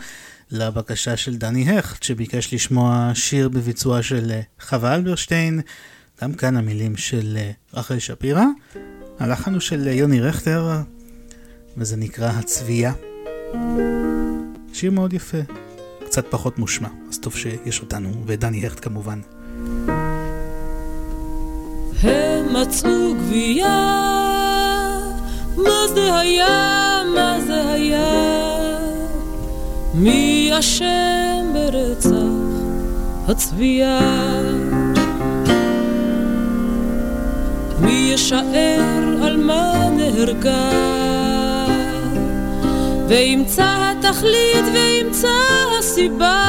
לבקשה של דני הכט, שביקש לשמוע שיר בביצועה של אה, חווה אלברשטיין, גם כאן המילים של אה, רחל שפירא. הלחן הוא של אה, יוני רכטר, וזה נקרא הצבייה. שיר מאוד יפה, קצת פחות מושמע, אז טוב שיש אותנו, ודני הכט כמובן. הם מצאו גבייה, מה זה היה, מה זה היה? מי אשם ברצח הצבייה? מי ישער על מה נהרגה? וימצא התכלית וימצא הסיבה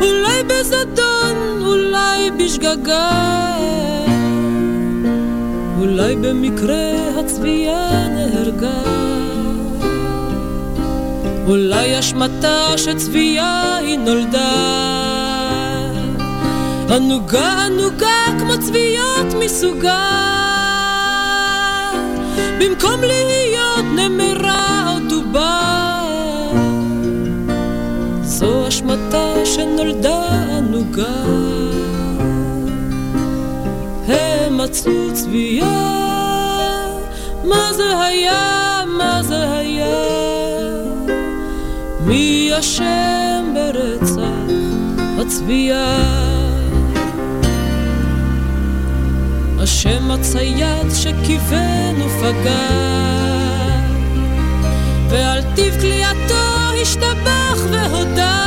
אולי בזדון, אולי בשגגה אולי במקרה הצבייה נהרגה. אולי אשמתה שצבייה היא נולדה. ענוגה ענוגה כמו צביות מסוגה. במקום להיות נמרה או דובה זו אשמתה שנולדה ענוגה. הם מצאו צבייה מה זה היה, מה זה היה? מי אשם ברצח הצבייה השם הצייד שכיוון ופגע. ועל טיב כליאתו השתבח והודה.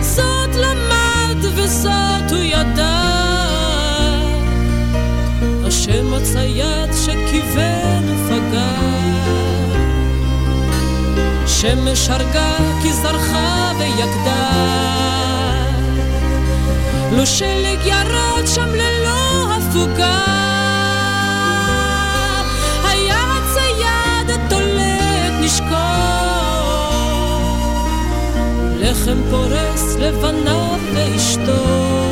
זאת למד וזאת הוא ידע השם הצייד שכיוון ופגע. שמש הרגה כי זרחה ויגדה לו שלג ירד שם ללא הפוגה. היה הצייד את נשקו לחם פורס לבניו ואשתו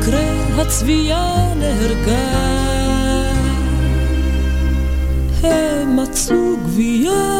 הצבייה הצבייה נהרגה. הם מצאו גבייה,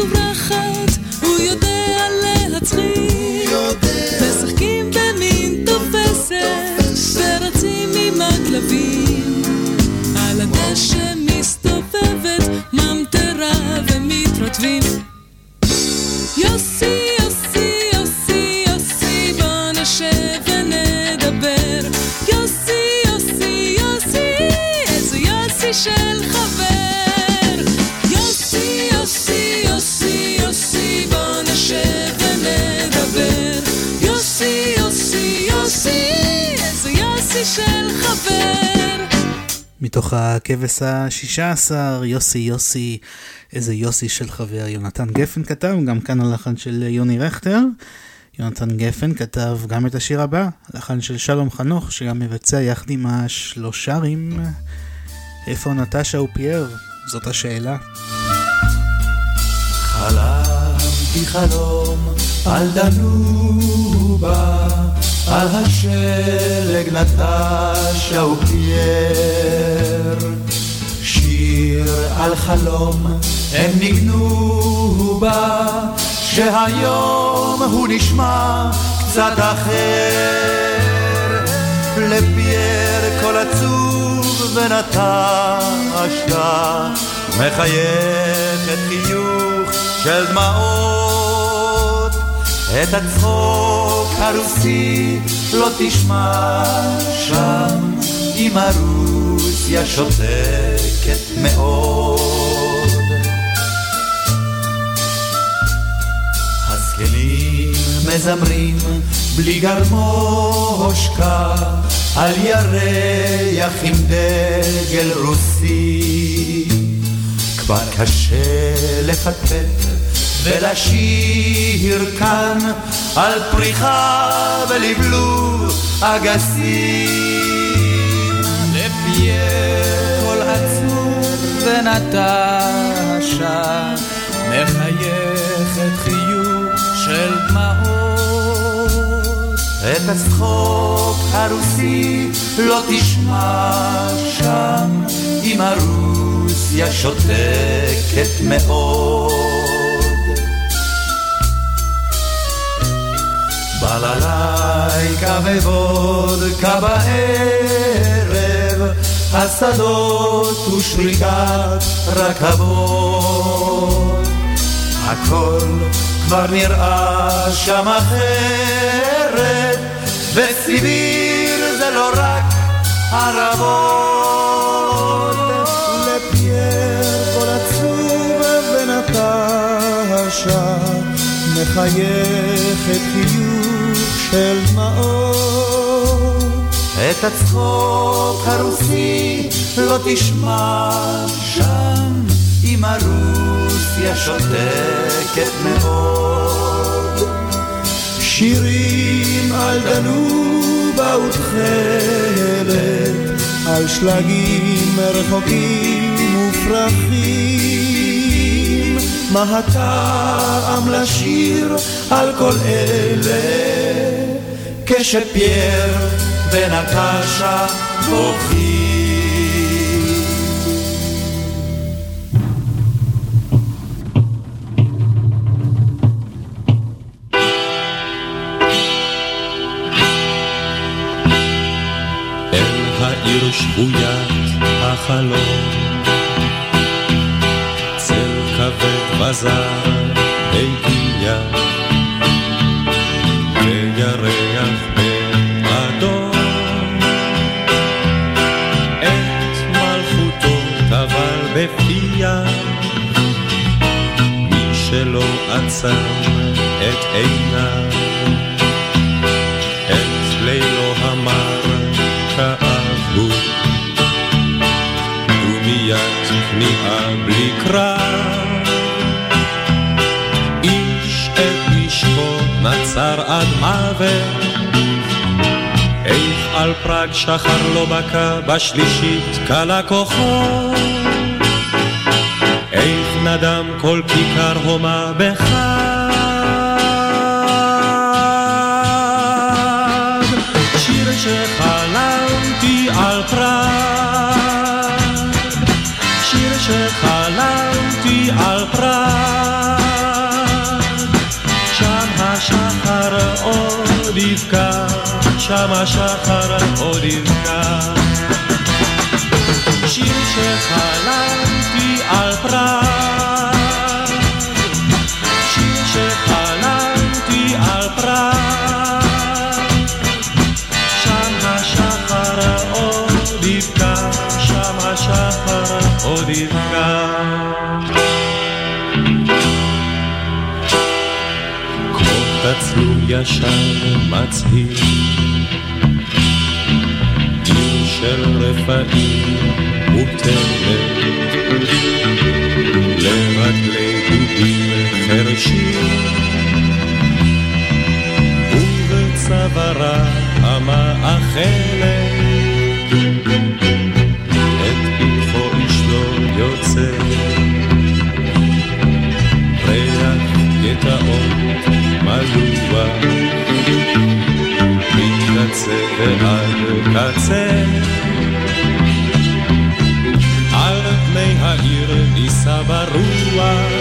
אני מתוך הכבש השישה עשר, יוסי יוסי, איזה יוסי של חבר. יונתן גפן כתב, גם כאן הלחן של יוני רכטר. יונתן גפן כתב גם את השיר הבא, לחן של שלום חנוך, שגם מבצע יחד עם השלושרים. איפה נטשה ופייר? זאת השאלה. חלמתי חלום על דנובה, על השלג נטשה ופייר. שיר על חלום הם ניגנו בה, שהיום הוא נשמע קצת אחר. לפייר קול עצוב ונטשה, מחייכת חיוך של דמעות. את הצחוק הרוסי לא תשמע שם, אם הרוסיה שותקת מאוד. הזקנים מזמרים בלי גרמושקה על ירח עם דגל רוסי. כבר קשה לפטפט ולשיר כאן על פריחה ולבלוב אגסים. לפייר קול עצוב ונטשה מחייכת חיוך של דמעות. את הצחוק הרוסי לא תשמע שם, אם הרוסיה שותקת מאוד. בללייקה ווודקה בערב, השדות ושריקת רכבות. הכל כבר נראה שם אחרת, וסיביר זה לא רק ערבות. לפייר כל עצוב ונטשה מחייך של דמעות. את הצחוק הרוסי לא תשמע שם, אם הרוסיה שותקת מאוד. שירים על דנובה ותכלת, על שלגים רחוקים ופרחים. מה הטעם לשיר על כל אלה, כשפייר ונטשה בוכים. אל העיר שבוית החלום צל כבד וזר הגיע מי שלא עצם את עיניו את לילו המר כאבו. ומיד כניעה בלי קרב. איש את נשקו נצר עד מוות. איך על פראג שחר לא בקע בשלישית קלה כוחו איך נדם כל כיכר הומה בחג. שיר שחלמתי על פראג. שיר שחלמתי על פראג. שם השחר עוד יבקע שם השחר עוד יבקע ישן מצהיר. עיר של רפאים מוטלת. לרגלי דובים חרשים ובצווארה המאכלת ועד קצה על פני העיר נישא ברוח.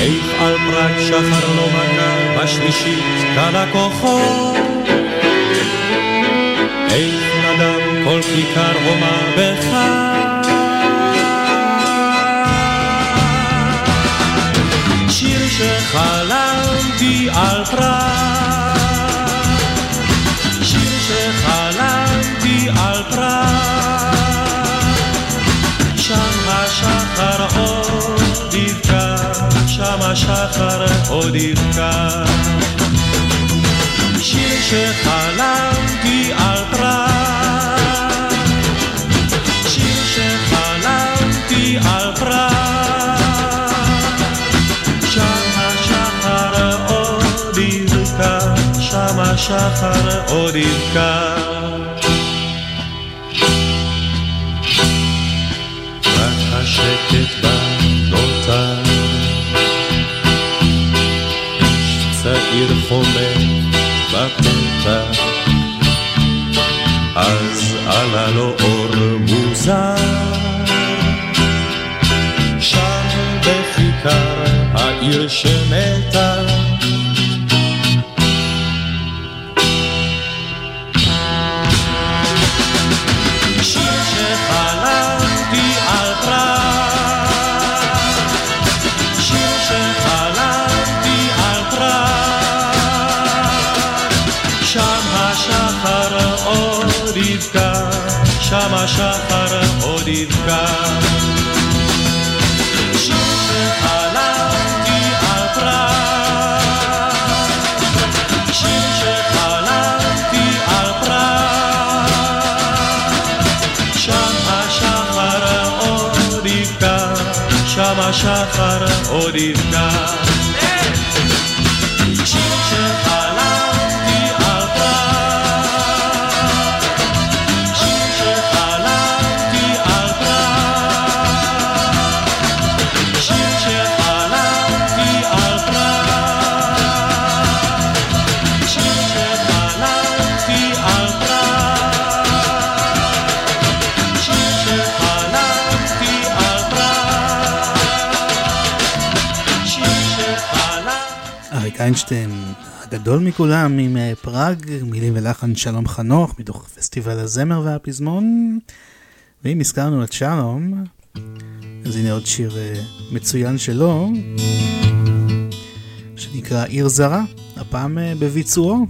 איך על פרק שחר לא מכה בשלישית קלה כוחו. איך נדם כל כיכר הומה בחג שיר שחלמתי על פראג פראג שם השחר עוד יבקע שם השחר עוד יבקע. שיר שחלמתי על פראג. שיר שחלמתי על פראג. שם השחר עוד יבקע שם השחר עוד יבקע איש צעיר חומר בפתח אז עלה לו אור מוזר. שם בכיכר העיר שמתה Or these איינשטיין הגדול מכולם עם אה, פראג, מילים ולחן שלום חנוך, מתוך פסטיבל הזמר והפזמון. ואם הזכרנו את שלום, אז הנה עוד שיר אה, מצוין שלו, שנקרא עיר זרה, הפעם אה, בביצועו.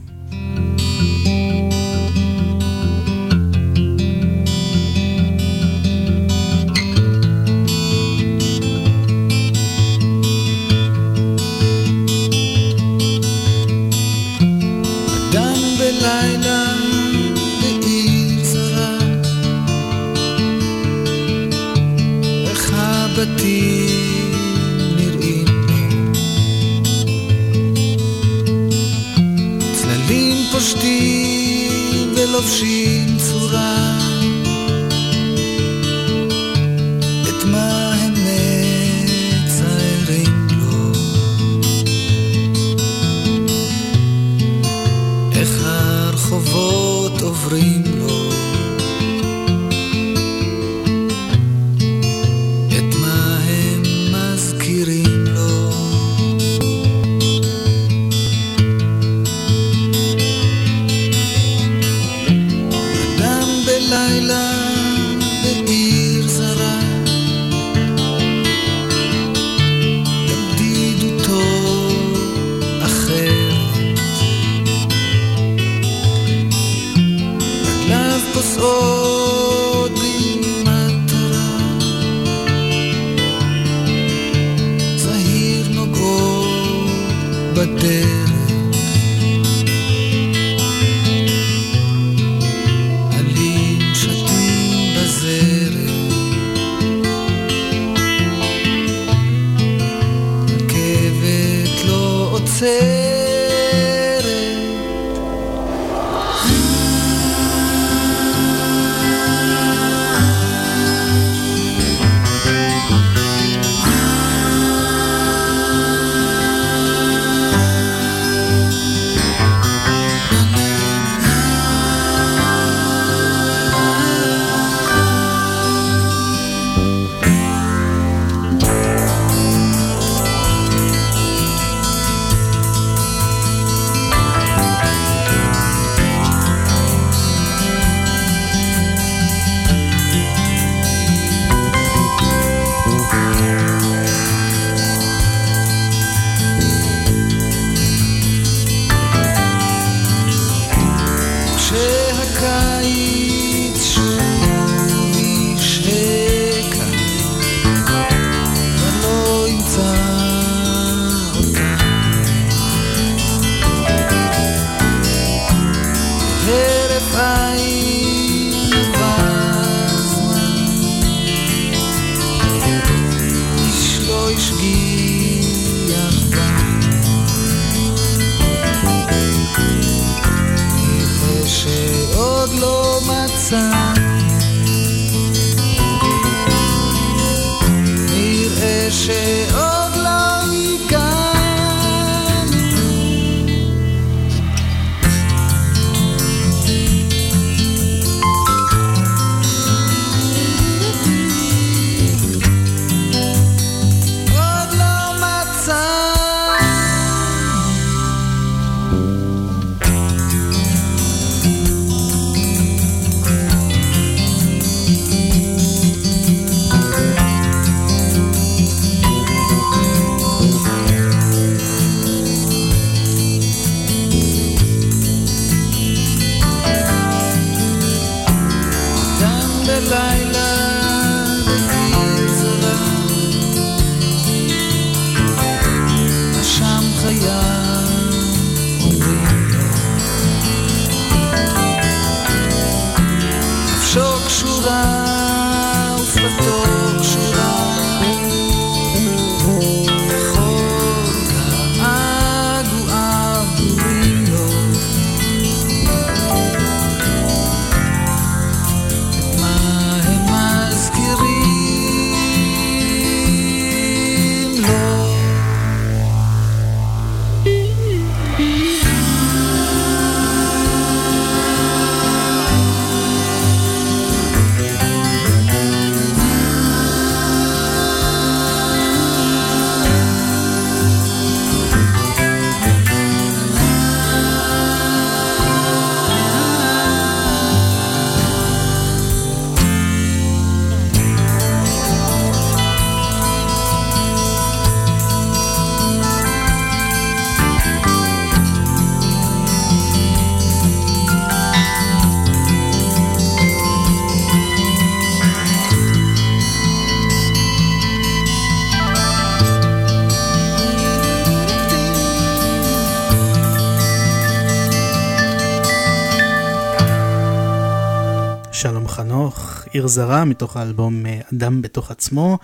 עיר זרה, מתוך האלבום אה, אדם בתוך עצמו,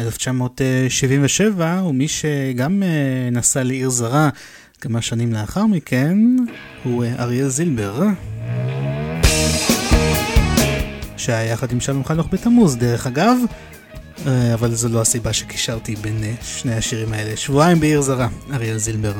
1977, ומי שגם אה, נסע לעיר זרה כמה שנים לאחר מכן, הוא אה, אריאל זילבר. שהיה יחד עם שלום חנוך בתמוז, דרך אגב, אבל זו לא הסיבה שקישרתי בין שני השירים האלה. שבועיים בעיר זרה, אריאל זילבר.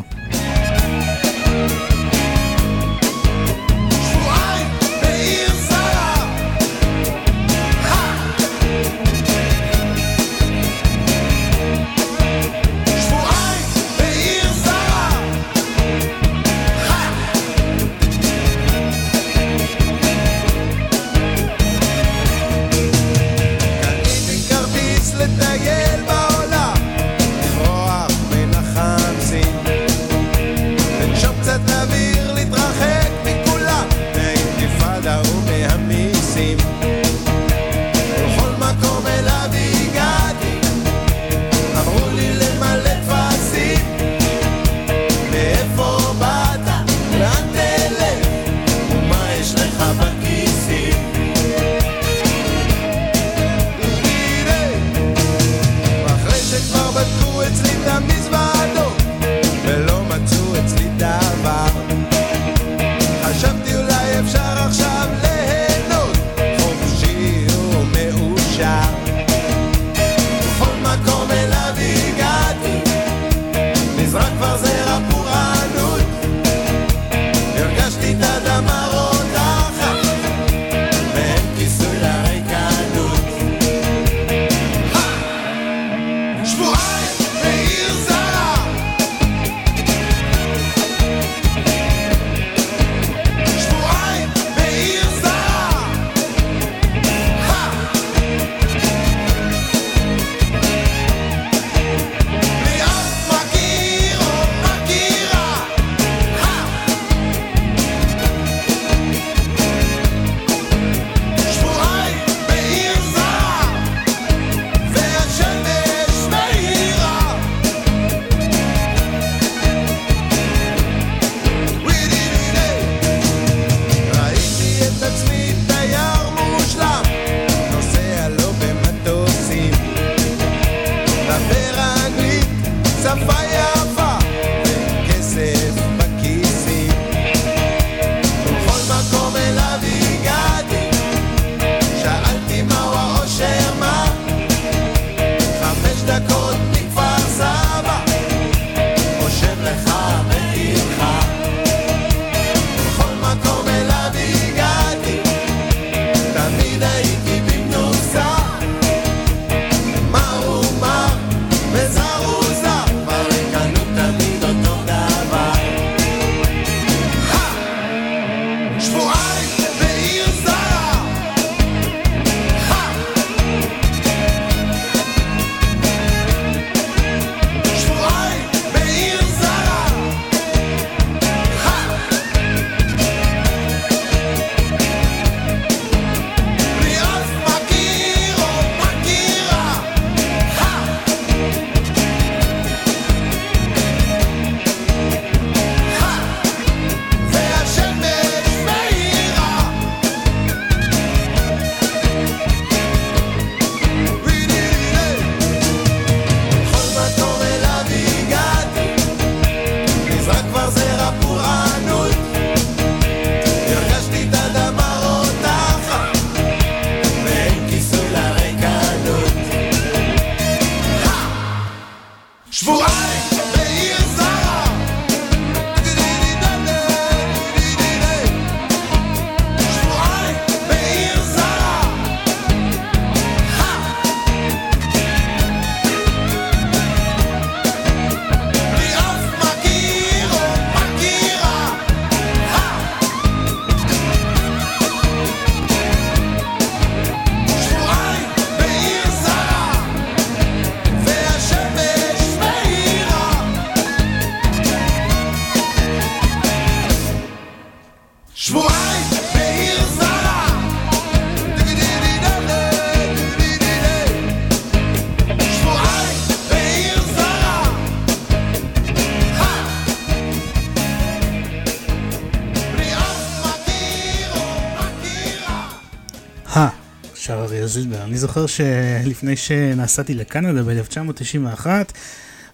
זוכר שלפני שנסעתי לקנדה ב-1991,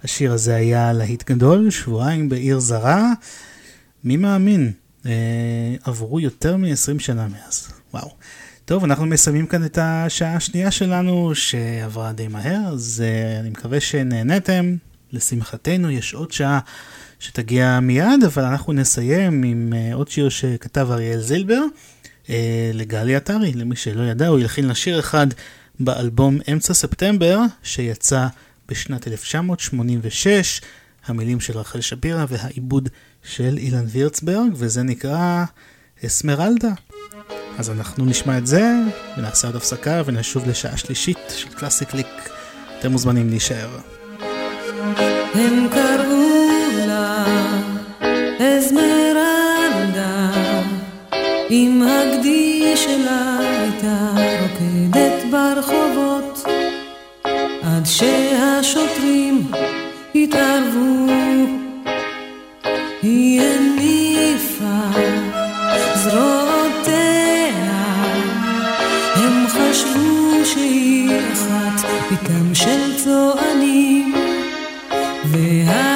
השיר הזה היה להיט גדול, שבועיים בעיר זרה. מי מאמין? אה, עברו יותר מ-20 שנה מאז. וואו. טוב, אנחנו מסיימים כאן את השעה השנייה שלנו, שעברה די מהר, אז uh, אני מקווה שנהנתם. לשמחתנו יש עוד שעה שתגיע מיד, אבל אנחנו נסיים עם uh, עוד שיר שכתב אריאל זילבר, לגלי עטרי, למי שלא ידע, הוא ילחין לשיר אחד באלבום אמצע ספטמבר, שיצא בשנת 1986, המילים של רחל שפירא והעיבוד של אילן וירצברג, וזה נקרא אסמרלדה. אז אנחנו נשמע את זה, ונעשה עוד הפסקה, ונשוב לשעה שלישית של קלאסי קליק. אתם מוזמנים להישאר. הם עם הגדי שלה הייתה רוקדת ברחובות, עד שהשוטרים התערבו. היא הניפה זרועותיה, הם חשבו שהיא אחת פתאום של צוענים, והאדונים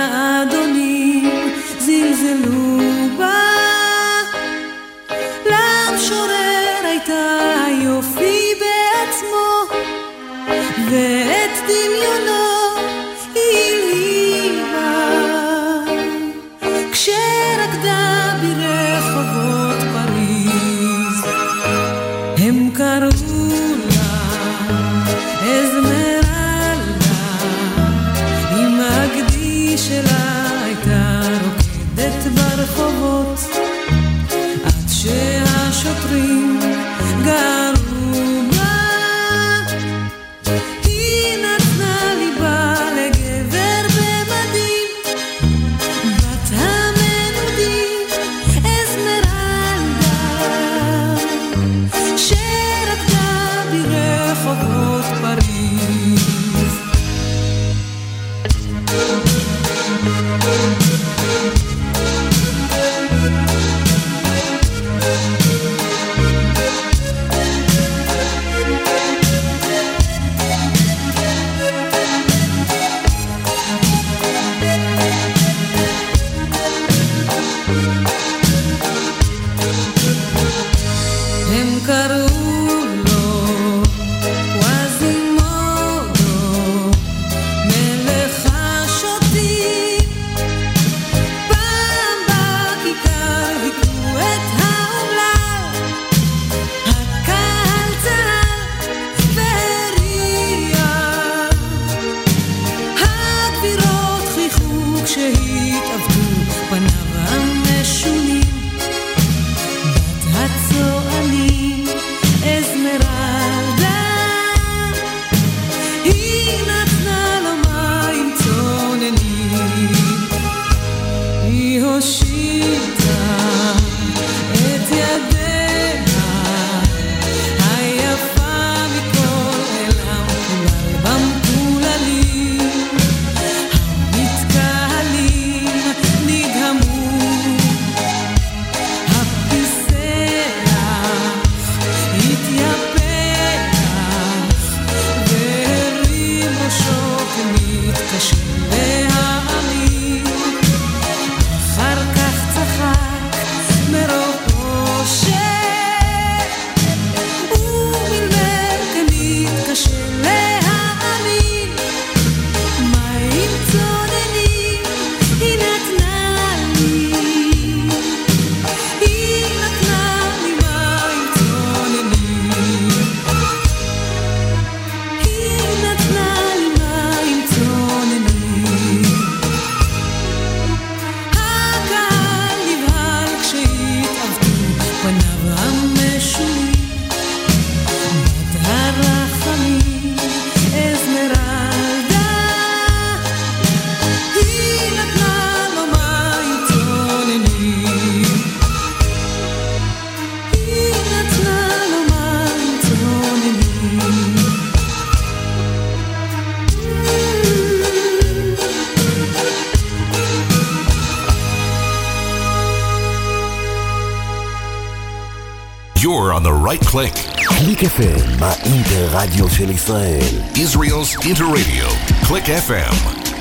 right click. קליק FM, האינטר-רדיו של ישראל. Israel's Interradio. Click FM.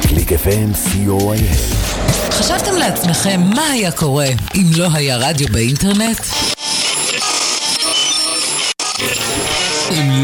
קליק FM, co.il. חשבתם לעצמכם מה היה קורה אם לא היה רדיו באינטרנט?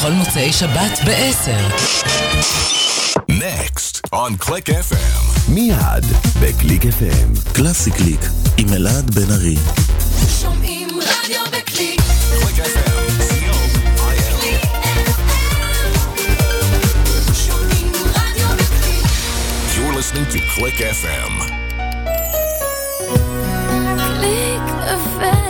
בכל מוצאי שבת ב-10. Next on Click FM. מיד בקליק FM. קלאסי קליק עם אלעד בן ארי. שומעים רדיו בקליק. Click FM. listening to Click FM. קליק FM.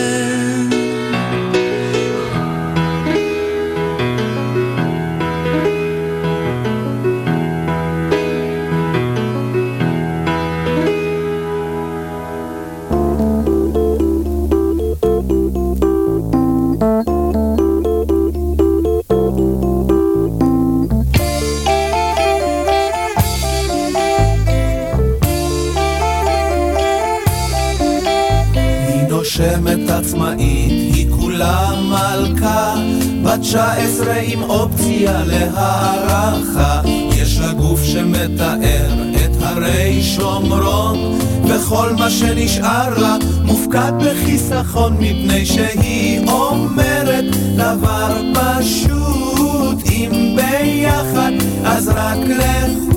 19 עם אופציה להערכה. יש לה גוף שמתאר את הרי שומרון, וכל מה שנשאר לה מופקד בחיסכון, מפני שהיא אומרת דבר פשוט, אם ביחד אז רק לחוד.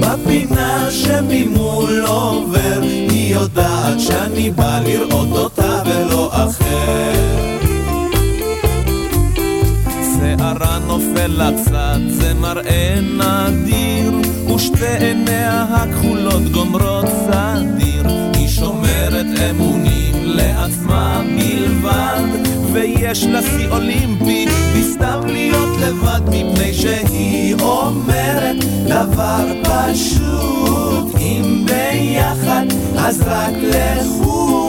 בפינה שממול עובר, היא יודעת שאני בא לראות אותה ולא אחר. שערה נופל לצד, זה מראה נדיר, ושתי עיניה הכחולות גומרות סדיר. היא שומרת אמונים לעצמה בלבד, ויש לה שיא אולימפי, בסתם להיות לבד, מפני שהיא אומרת דבר פשוט, אם ביחד אז רק לחוד.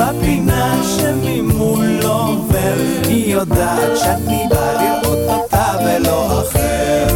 בפינה שממול עובר, היא יודעת שאני בא לראות אותה ולא אחר.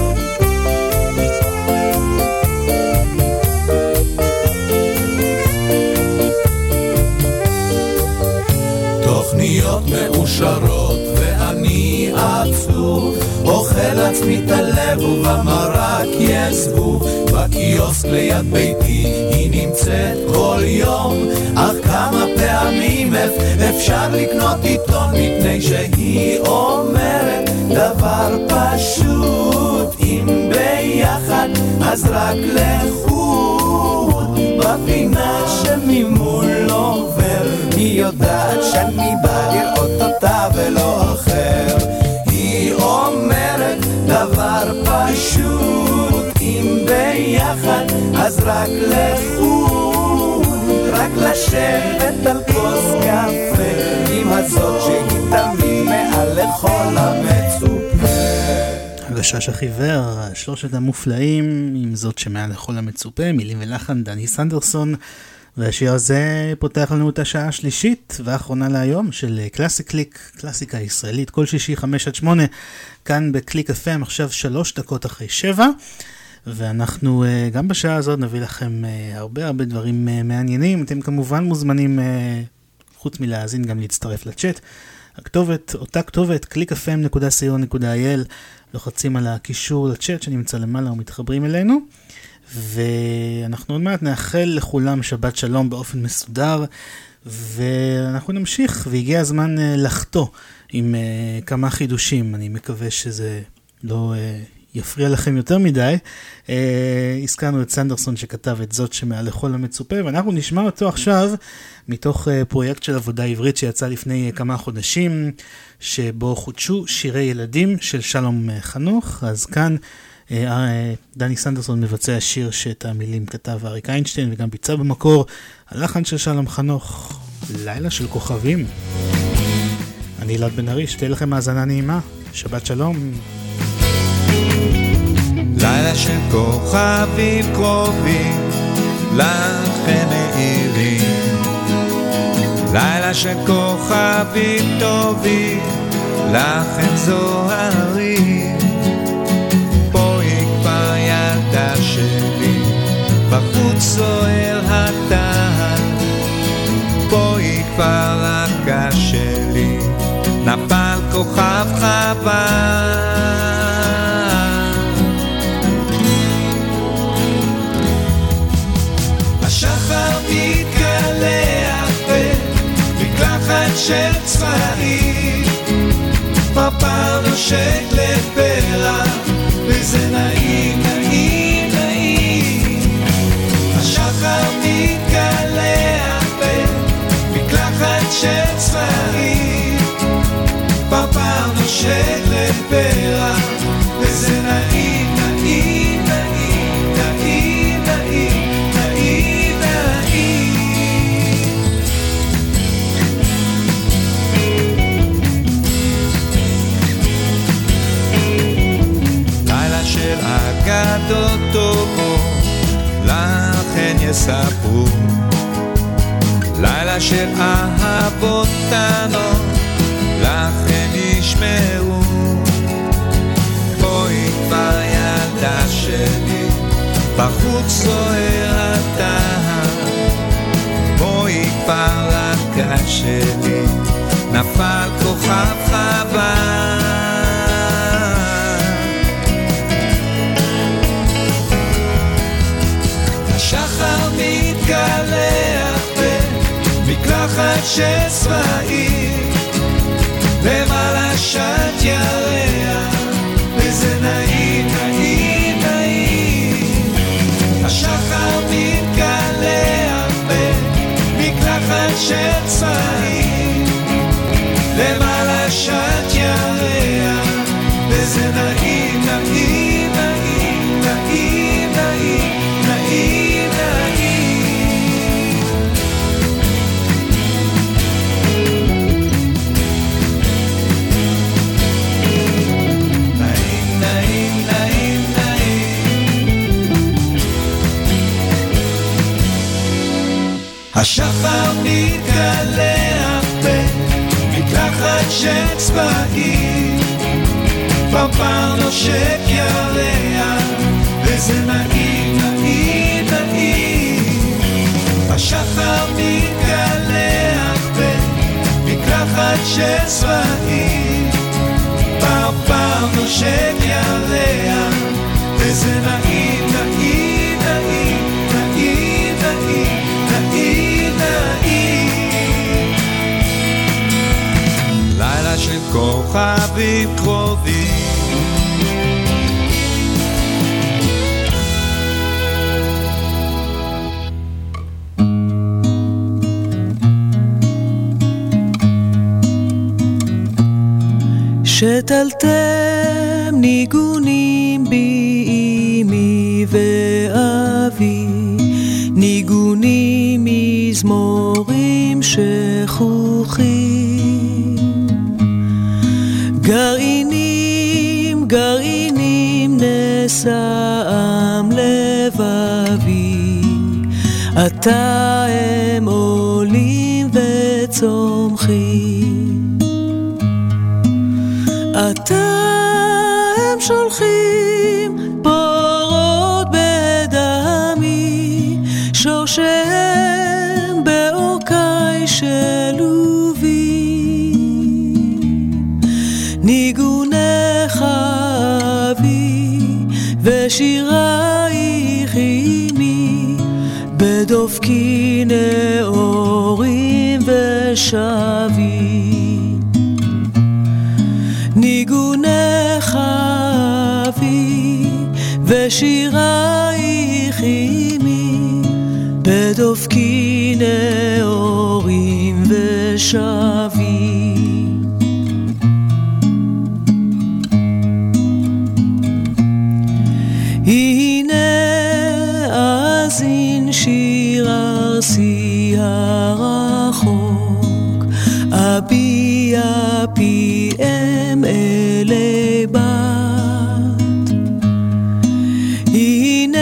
תוכניות מאושרות ואני עצוב אוכל עצמי את הלב ובמרק יש זבוב בקיוסק ליד ביתי היא נמצאת כל יום. אך כמה פעמים אפ- אפשר לקנות עיתון מפני שהיא אומרת דבר פשוט. אם ביחד אז רק לחוד. בפינה שממול עובר היא יודעת שאני בא לראות אותה ולא אחר פשוט אם ביחד אז רק לחוד רק לשבת על כוס קפה עם הזאת שהיא תמיד מעל לכל המצופה. הגשש החיוור, שלושת המופלאים, עם זאת שמעל לכל המצופה, מילים ולחן דני סנדרסון, והשיר הזה פותח לנו את השעה השלישית והאחרונה להיום של קלאסי קליק, קלאסיקה ישראלית, כל שישי חמש עד שמונה, כאן בקליק FM, עכשיו שלוש דקות אחרי שבע. ואנחנו uh, גם בשעה הזאת נביא לכם uh, הרבה הרבה דברים מעניינים. אתם כמובן מוזמנים, חוץ מלהאזין, גם להצטרף לצ'אט. הכתובת, אותה כתובת, www.clickfm.co.il, לוחצים על הקישור לצ'אט שנמצא למעלה ומתחברים אלינו. ואנחנו עוד מעט נאחל לכולם שבת שלום באופן מסודר, ואנחנו נמשיך, והגיע הזמן לחטוא עם כמה חידושים, אני מקווה שזה לא יפריע לכם יותר מדי. אה, הזכרנו את סנדרסון שכתב את זאת שמעל לכל המצופה, ואנחנו נשמע אותו עכשיו מתוך אה, פרויקט של עבודה עברית שיצא לפני אה, כמה חודשים, שבו חודשו שירי ילדים של שלום אה, חנוך. אז כאן אה, אה, דני סנדרסון מבצע שיר שאת המילים כתב אריק איינשטיין וגם ביצע במקור, הלחן של שלום חנוך, לילה של כוכבים. אני אלעד בן ארי, שתהיה לכם האזנה נעימה, שבת שלום. לילה של כוכבים קרובים, לכם מאירים. לילה של כוכבים טובים, לכם זוהרים. שלי, בחוץ סוער הטהר. פה היא כבר רכה שלי, נפל כוכב חבל. השחר מתקלח במקלחת של צבעים פרפר נושק לפרח וזה נעים, נעים השחר מתקלח במקלחת של צבעים פרפר נושק לפרח וזה נעים, נעים, נעים, נעים, נעים, נעים, נעים. לילה של אגדות טובות, לכן יספרו. לילה של אהבות קטנות, לכן ישמעו. בואי כבר ילדה שלי, בחוץ סוער הטהר. בואי כבר רכה שלי, נפל כוכב חבל. מתקלח במקלחת של צבעים. למעלה שט ירח וזה נעים, נעים, נעים. השחר מתקלח במקלחת של צבעים. למעלה שט ירח וזה נעים, השחר מתקלח במקלחת של צבעים פרפר נושק ירח וזה נעים, נעים, נעים. השחר מתקלח במקלחת של צבעים פרפר נושק ירח וזה נעים, נעים, כוכבים קרובים שתלתם ניגונים בי אמי ואבי, ניגונים מזמורים שכוחים. גרעינים נשאם לבבי, אתה הם עולים וצורים. נאורים ושבים. ניגונך אבי ושירייך עמי, בדופקי נאורים ושבים. הרחוק, אביע פיהם אלי בת. הנה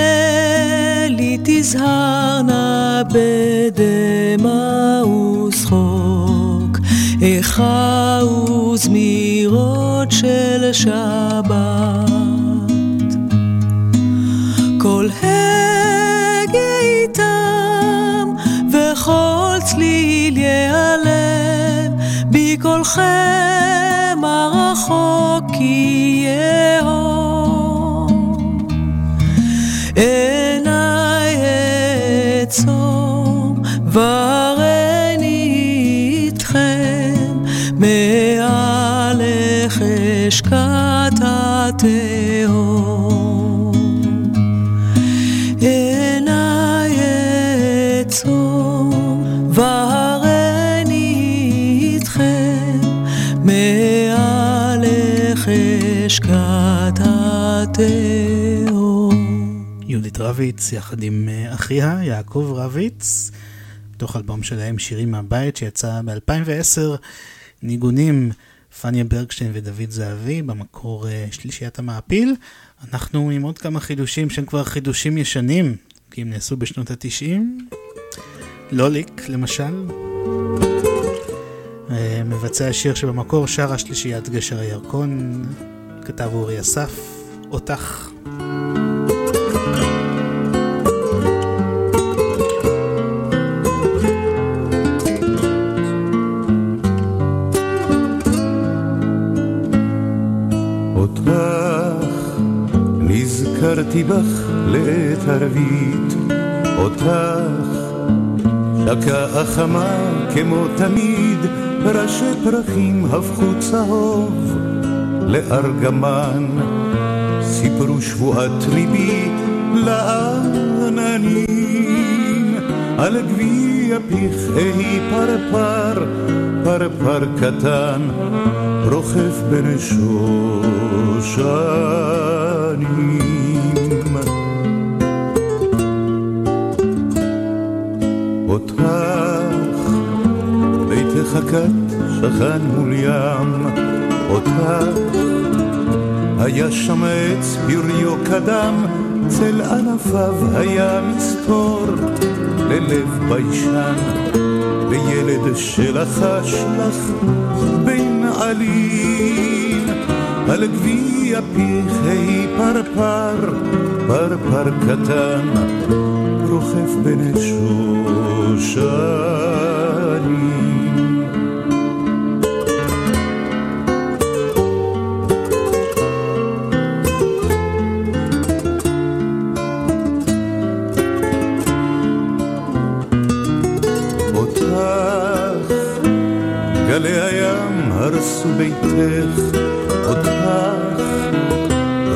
לי תזהרנה בדמאוס חוק, איכה וזמירות של שבת. אשקט התהום. עיניי אעצום, והריני איתכם, מעלך אשקט התהום. יהודית רביץ יחד עם אה, אחיה יעקב רביץ, בתוך אלבום שלהם שירים מהבית שיצא ב-2010, ניגונים פניה ברקשטיין ודוד זהבי, במקור אה, שלישיית המעפיל. אנחנו עם עוד כמה חידושים שהם כבר חידושים ישנים, כי הם נעשו בשנות התשעים. לוליק למשל. אה, מבצע השיר שבמקור שרה שלישיית גשר הירקון, כתב אורי אסף. אותך נזכרתי בך לעת ערבית, אותך שקה החמה כמו תמיד, ראשי פרחים הפכו צהוב לארגמן, סיפרו שבועת ליבי לעננים, על גביע פרחי פרפר, פרפר קטן, רוכב בין שושנים. אותך. ביתך כת שכן מול ים, אותך. היה שם עץ פריו קדם, צל ענפיו היה מסתור. ללב ביישן, וילד שלחש לך בין עלים, על גביע פרחי פרפר, פרפר קטן, רוכב בין שושנים. גלי הים הרסו ביתך, אותך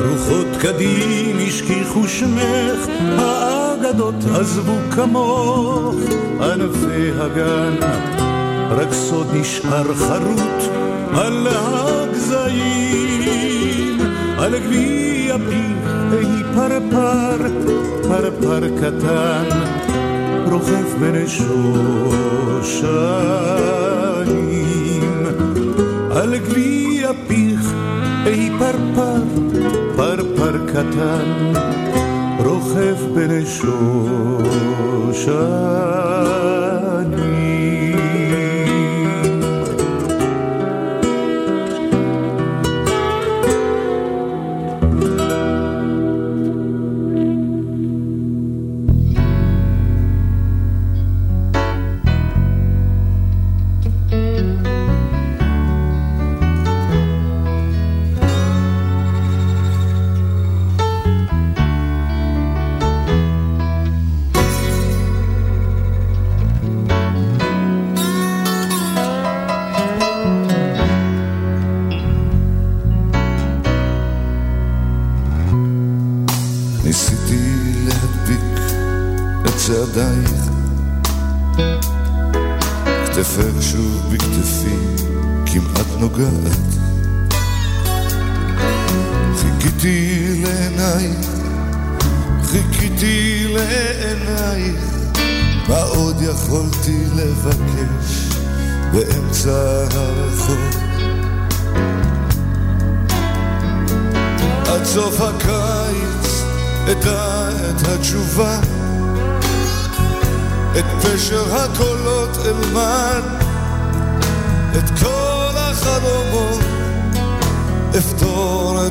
רוחות קדים השכיחו שמך, האגדות עזבו כמוך, ענפי הגן, רק סוד נשאר חרוט על הגזעים, על גביע פרחי פרפר, פרפר קטן. רוכב בין שושנים על גביע פיך אי פרפר, פרפר קטן רוכב בין שושנים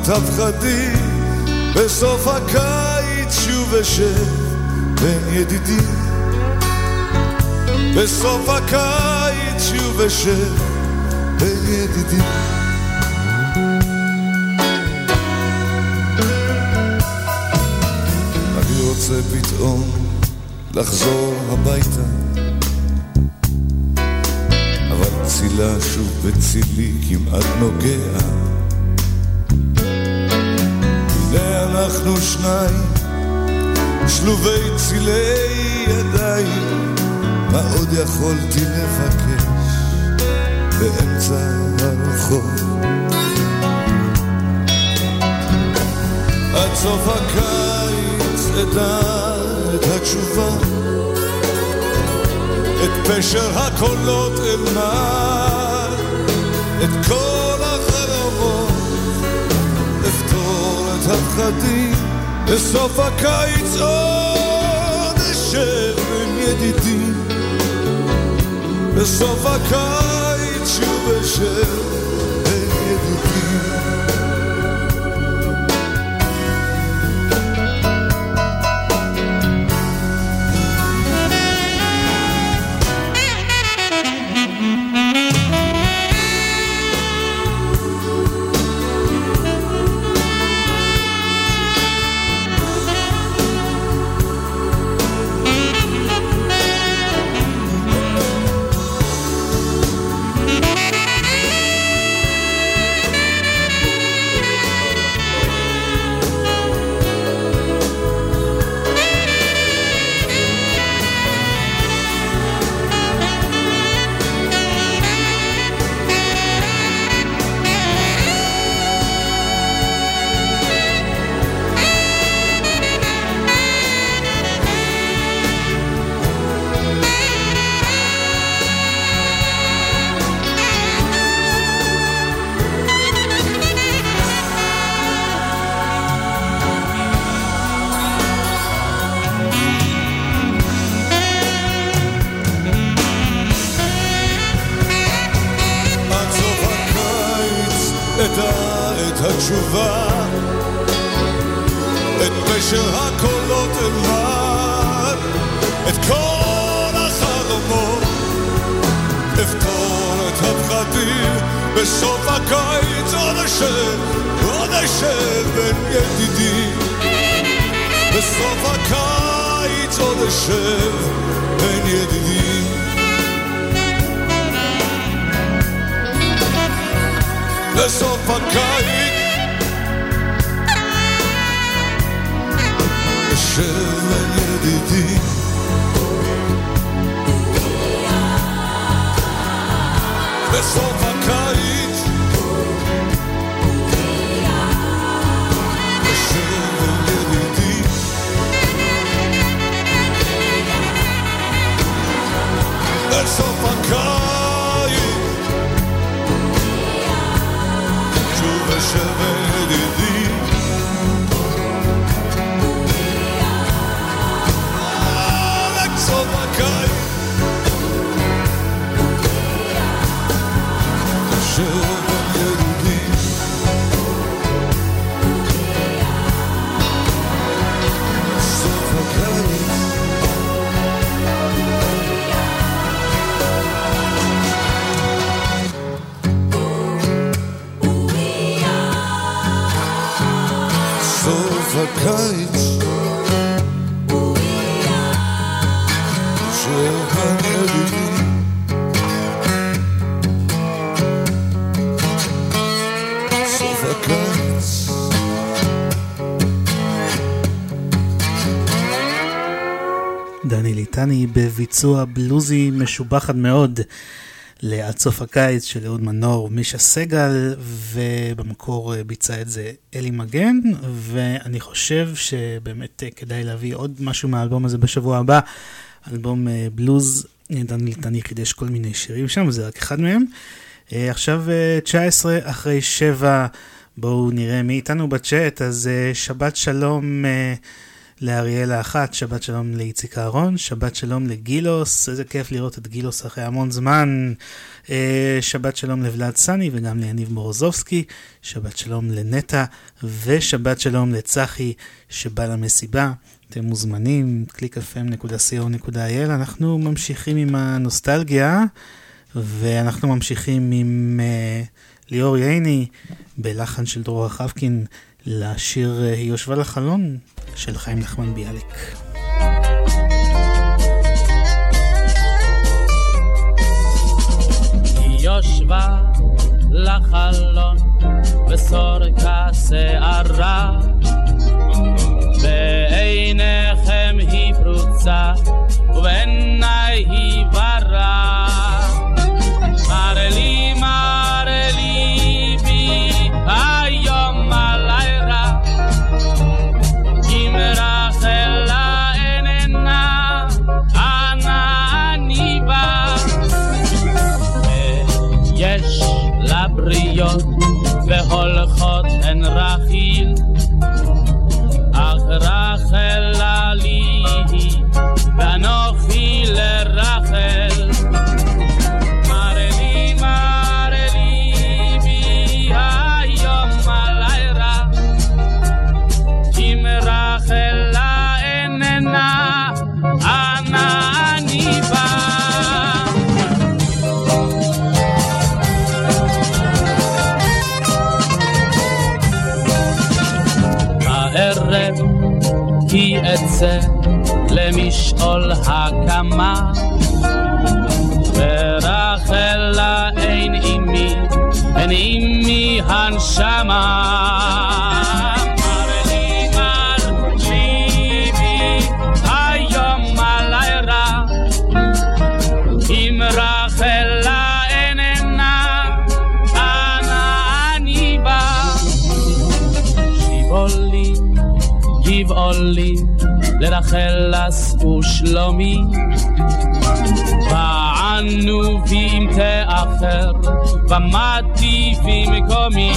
את בסוף הקיץ שוב אשב בין ידידים בסוף הקיץ שוב אשב בין ידידים אני רוצה פתאום לחזור הביתה אבל צילה שוב בצילי כמעט נוגע אנחנו שניים שלובי צילי ידיים. מה עוד יכולתי לבקש באמצע הרחוב עד סוף הקיץ אדע את התשובה. את פשר הקולות אלמד את כל הפחדים בסוף הקיץ עוד אשב עם ידידים. בסוף הקיץ שוב אשב עם ידידים בביצוע בלוזי משובחת מאוד לעד סוף הקיץ של אהוד מנור ומישה סגל, ובמקור ביצע את זה אלי מגן, ואני חושב שבאמת כדאי להביא עוד משהו מהאלבום הזה בשבוע הבא, אלבום בלוז, דני ליטני חידש כל מיני שירים שם, וזה רק אחד מהם. עכשיו 19 אחרי 7, בואו נראה מי איתנו בצ'אט, אז שבת שלום. לאריאל האחת, שבת שלום לאיציק אהרון, שבת שלום לגילוס, איזה כיף לראות את גילוס אחרי המון זמן, אה, שבת שלום לבלעד סני וגם ליניב מורוזובסקי, שבת שלום לנטע, ושבת שלום לצחי שבא למסיבה. אתם מוזמנים, www.clickfm.co.il. אנחנו ממשיכים עם הנוסטלגיה, ואנחנו ממשיכים עם uh, ליאור ייני בלחן של דרור חבקין לשיר "היא יושבה לחלון" של חיים נחמן ביאליק. לחלון וסורקה שערה בעיניכם למשעול הקמה. ורחלה אין עימי, אין עימי הנשמה. מראה לי מר ושלומי וענו ואם תאחר ומדתי במקומי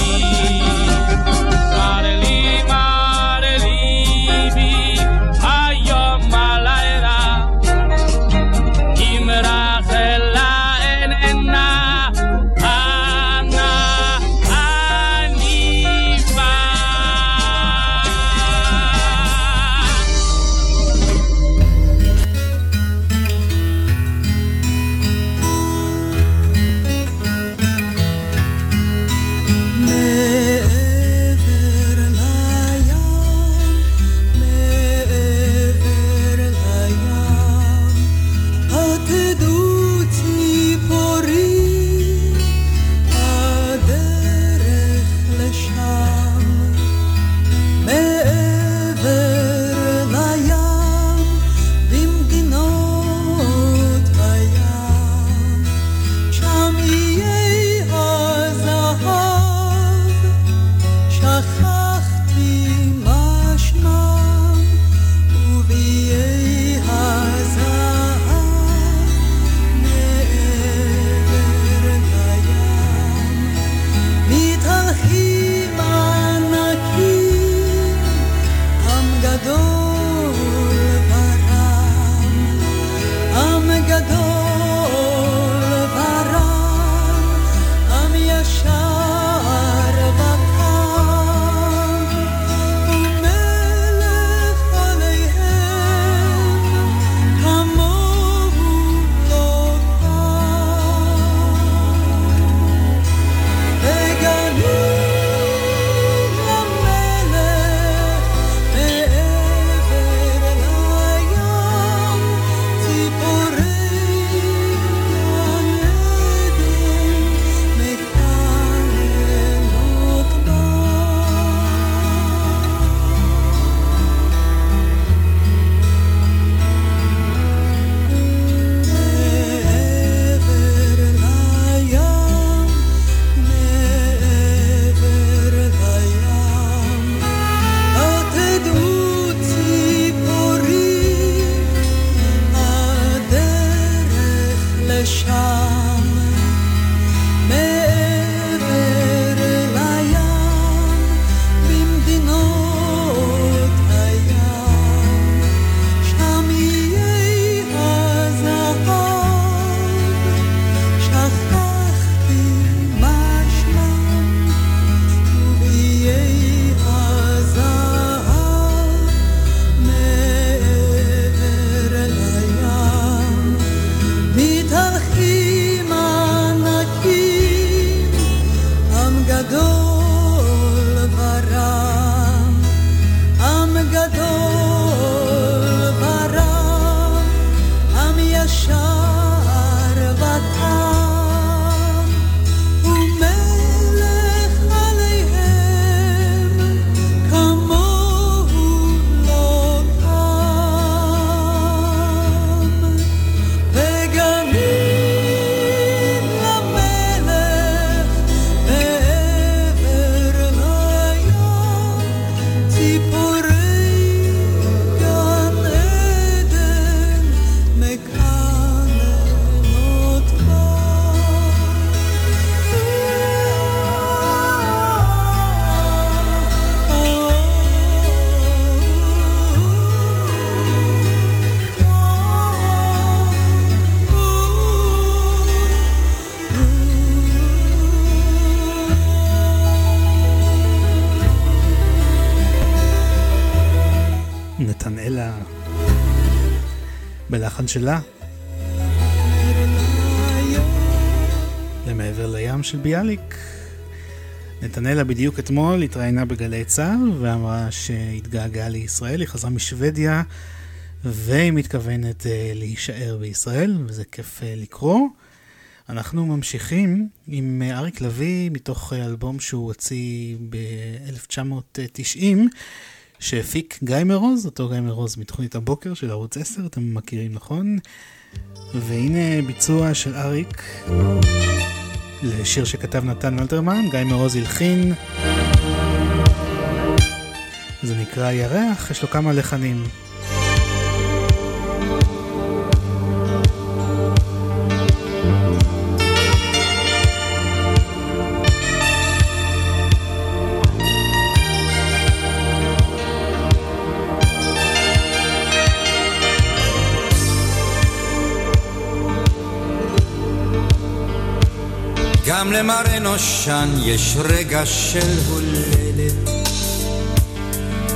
בלחן שלה. למעבר לים של ביאליק. נתנאלה בדיוק אתמול התראיינה בגלי צה"ל ואמרה שהתגעגעה לישראל, היא חזרה משוודיה והיא מתכוונת uh, להישאר בישראל, וזה כיף uh, לקרוא. אנחנו ממשיכים עם uh, אריק לביא מתוך אלבום שהוא הוציא ב-1990. שהפיק גיא מרוז, אותו גיא מרוז מתוכנית הבוקר של ערוץ 10, אתם מכירים נכון? והנה ביצוע של אריק לשיר שכתב נתן אלתרמן, גיא מרוז הלחין. זה נקרא ירח, יש לו כמה לחנים. גם למראה נושן יש רגע של הולדת.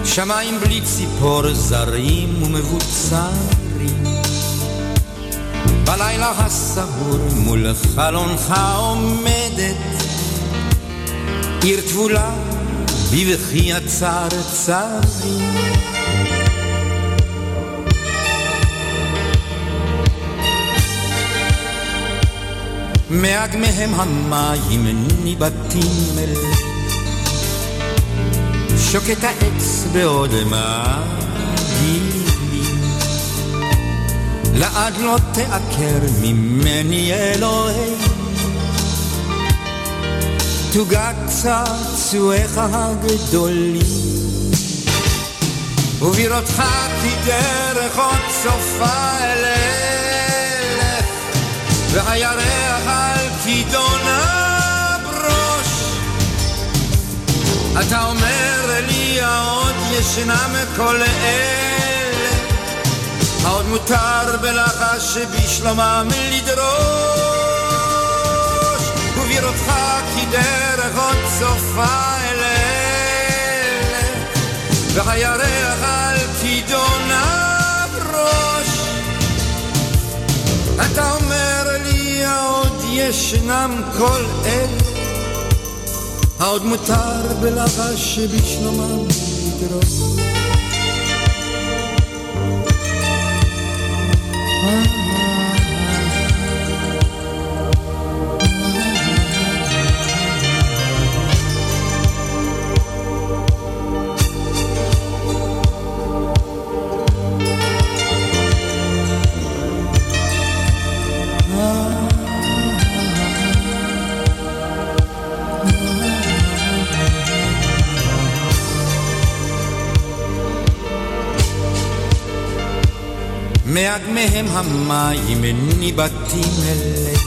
שמיים בלי ציפור זרים ומבוצרים. בלילה הסהור מול חלונך עומדת. עיר טבולה בבכי הצרצרים מאגמיהם המים ניבטים אל. שוקט העץ בעוד מגילים לעד לא תעקר ממני אלוהי. תוגת צעצועיך הגדולים. ובירותך כי דרך עוד סופה אלך והירח על כידונה בראש אתה אומר לי העוד ישנם כל אלה. העוד מותר בלחש בשלומם לדרוש ובירותך כי דרך עוד סופה אלך והירח על כידונה בראש אתה אומר ישנם כל אלה. העוד מותר בלחש בשלומם לדרוש מאגמיהם המים ניבטים אלה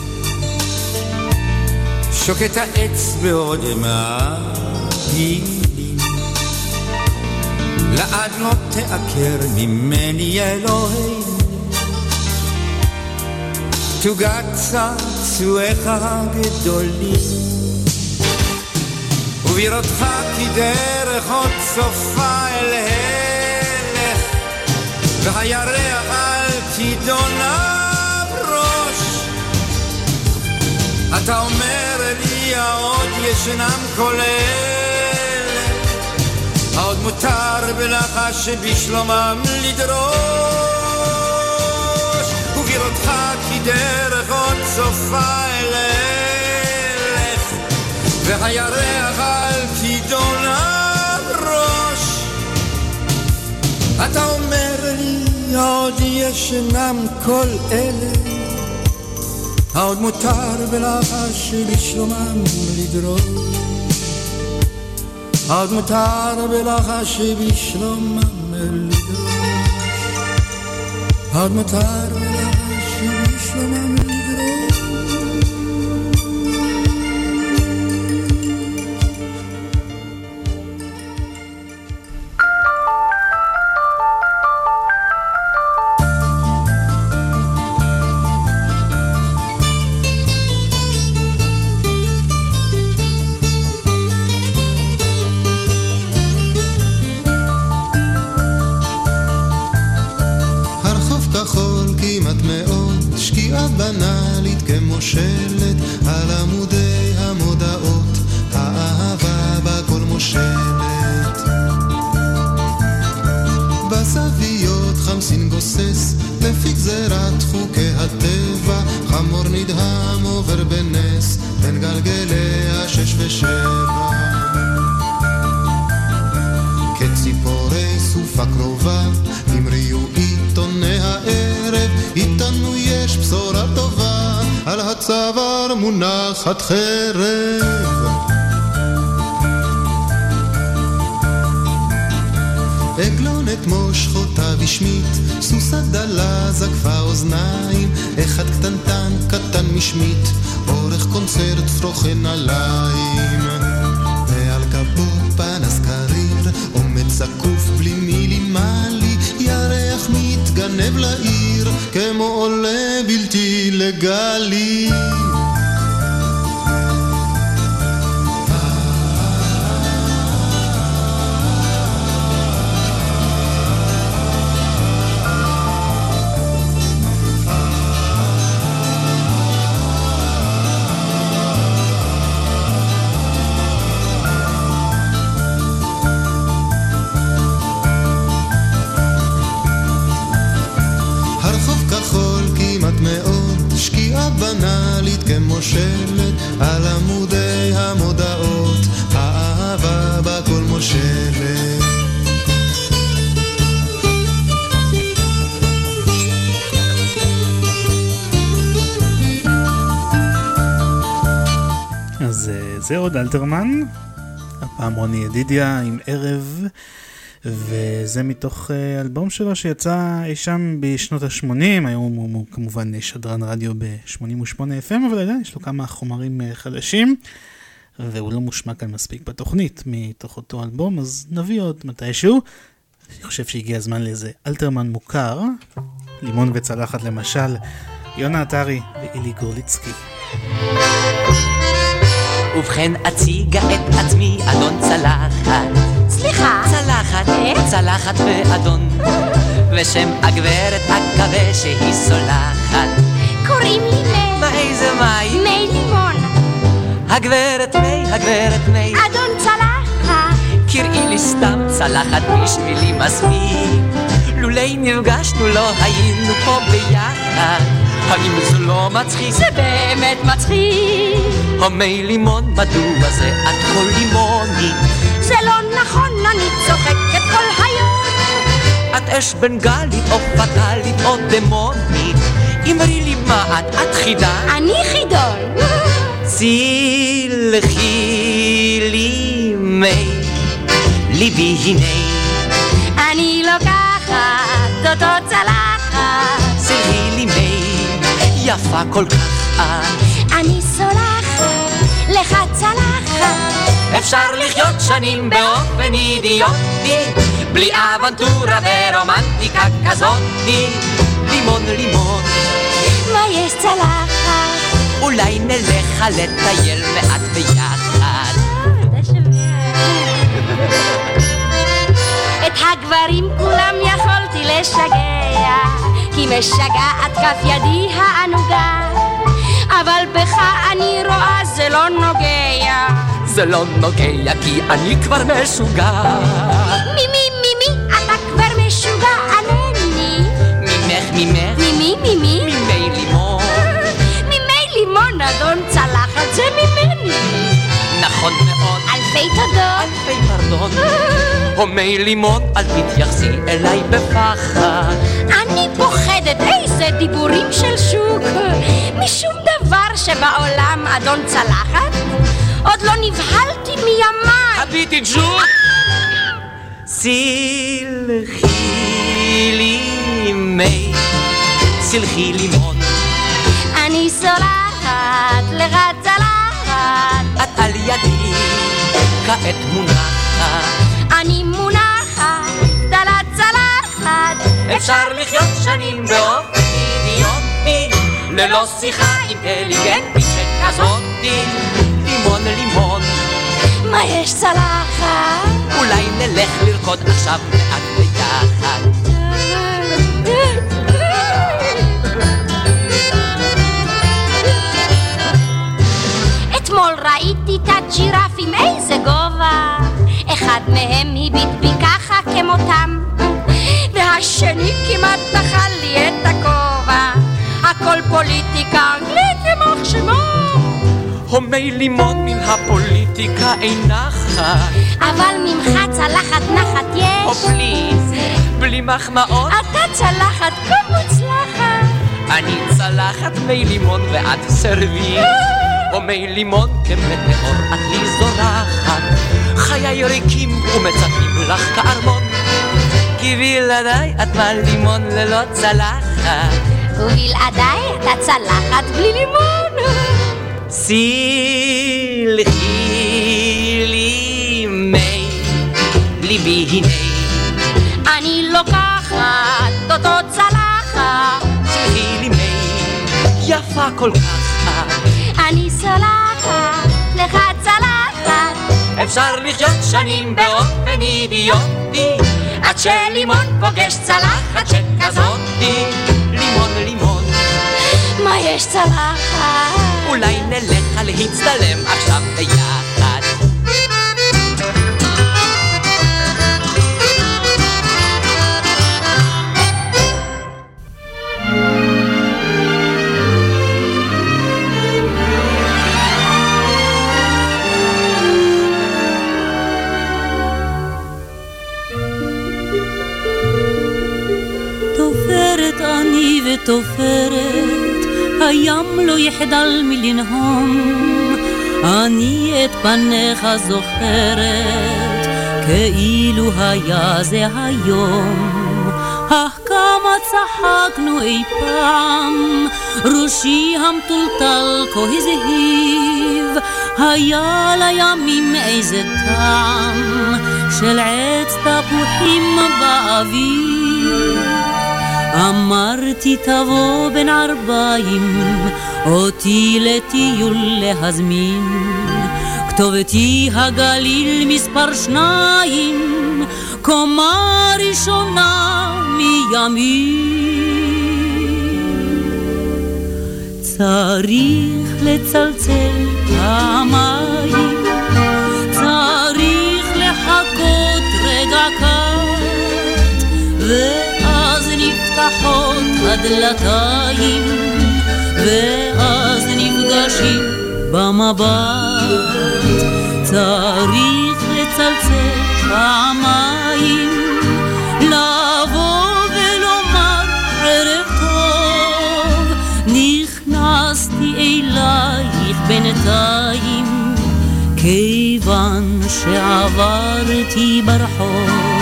שוקט העץ בעוד מעפילים לעד לא תעקר ממני אלוהי תוגת צעצועיך הגדולים. ובירותך כי דרך עוד סופה אל הלך. והירח על כידונה בראש אתה אומר לי העוד ישנם כל אלה העוד מותר בלחש בשלומם לדרוש. ובירותך כי דרך עוד סופה אלך. והירח על כידונה בראש אתה אומר עוד ישנם כל אלה. העוד מותר בלחש בשלומם לדרוש עוד מותר בלחש בשלומם לדרוש עוד מותר בלחש בשלומם לדרוש המריאו עיתוני הערב, איתנו יש בשורה טובה, על הצוואר מונחת חרב. עגלון את מושכותיו השמיט, סוסה דלה זקפה אוזניים, אחד קטנטן קטן משמיט, אורך קונצרט פרוכן נעליים. ועל כפו פנס קריר, עומד זקוף בלי מילימלי, ירח מתגנב לעיר, כמו עולה בלתי לגלי. שלט, על עמודי המודעות, האהבה בכל מושלת. אז אה, זה עוד אלתרמן, הפעם רוני ידידיה עם ערב, וזה מתוך אה, אלבום שלו שיצא אי שם בשנות ה-80, היום הוא, הוא כמובן שדרן רדיו ב-88 FM, אבל עדיין יש לו כמה חומרים אה, חדשים, והוא לא מושמע כאן מספיק בתוכנית מתוך אותו אלבום, אז נביא עוד מתישהו. אני חושב שהגיע הזמן לאיזה אלתרמן מוכר, לימון וצלחת למשל, יונה עטרי ואילי גורליצקי. ובכן אציגה את עצמי, אדון צלחת. צלחת, צלחת ואדון. ושם הגברת אקווה שהיא סולחת. קוראים לי מי. מה איזה מי? מי לימון. הגברת מי, הגברת מי. אדון צלחת. קראי לי סתם צלחת בשבילי מספיק. לולי נפגשנו לא היינו פה ביחד. האם זה לא מצחיק? זה באמת מצחיק. המי לימון, מדוע זה את כל לימונית? זה לא נכון, אני צוחקת כל היום. את אש בנגלית או פטאלית או דמונית. אמרי לי מה את, את חידה? אני חידון. צילחי לי מי ליבי הנה. אני לוקחת אותו צלחת. צילחי לי מי יפה כל כך את. אני סולחת לך צלחת. אפשר לחיות שנים באופן אידיוטי בלי אבנטורה ורומנטיקה כזאתי. לימון לימון. מה יש צלחת? אולי נלך לטייל מעט ביחד. את הגברים כולם יכולתי לשגע כי משגעת כף ידי הענוגה אבל בך אני רואה זה לא נוגע. זה לא נוגע כי אני כבר משוגע. מימי מימי אתה כבר משוגע ענני ממך ממך. מימי מימי ממי לימון. מימי לימון אדון צלחת זה ממני. נכון אלפי תודות אלפי פרדון הומי לימון אל תתייחסי אליי בפחד. אני פוחדת איזה דיבורים של שוק. משום דבר שבעולם אדון צלחת עוד לא נבהלתי מימיי. הביטי ג'וק סלחי לי מי סלחי לימון. אני סולחת לך צלחת. את על ידי כעת מונחת אני מונחת דלת צלחת אפשר לחיות שנים באופן אידיוטי ללא שיחה אינטליגנטית שכזאתי. לימון לימון. מה יש צלחת? אולי נלך לרקוד עכשיו מעט ביחד ראיתי תת ג'ירף עם איזה גובה. אחד מהם הביט בי ככה כמותם והשני כמעט נחל לי את הכובע. הכל פוליטיקה אנגלית יימח שמו. הומי לימון מן הפוליטיקה אין נחת. אבל ממך צלחת נחת יש. או פליז, בלי מחמאות. אתה צלחת כה מוצלחת אני צלחת מי לימון ואת סרבי. או מי לימון כמטאור את לי זורחת. חיי ריקים ומצפים לך כארמון. כי בלעדיי את מה לימון ללא צלחת. ובלעדיי אתה צלחת בלי לימון. סלחי לי מי ליבי הנה. אני לוקחת אותו צלחת. סלחי לי מי יפה כל כך. אני סולחת לך צלחת. אפשר לחיות שנים באופן אידיוטי עד שלימון פוגש צלחת שכזאתי לימון לימון מה יש צלחת? אולי נלך להצטלם עכשיו ביחד ותופרת, הים לא יחדל מלנהום. אני את פניך זוכרת, כאילו היה זה היום. אך כמה צחקנו אי פעם, ראשי המטולטל כה הזהיב, היה לימים איזה טעם של עץ תפוחים באוויר. אמרתי תבוא בין ערביים, אותי לטיול להזמין. כתובתי הגליל מספר שניים, קומה ראשונה מימין. צריך לצלצל פעמיים, הדלתיים, ואז נפגשים במבט. צריך לצלצל פעמיים, לבוא ולומר ערב טוב, נכנסתי אלייך בינתיים, כיוון שעברתי ברחוב.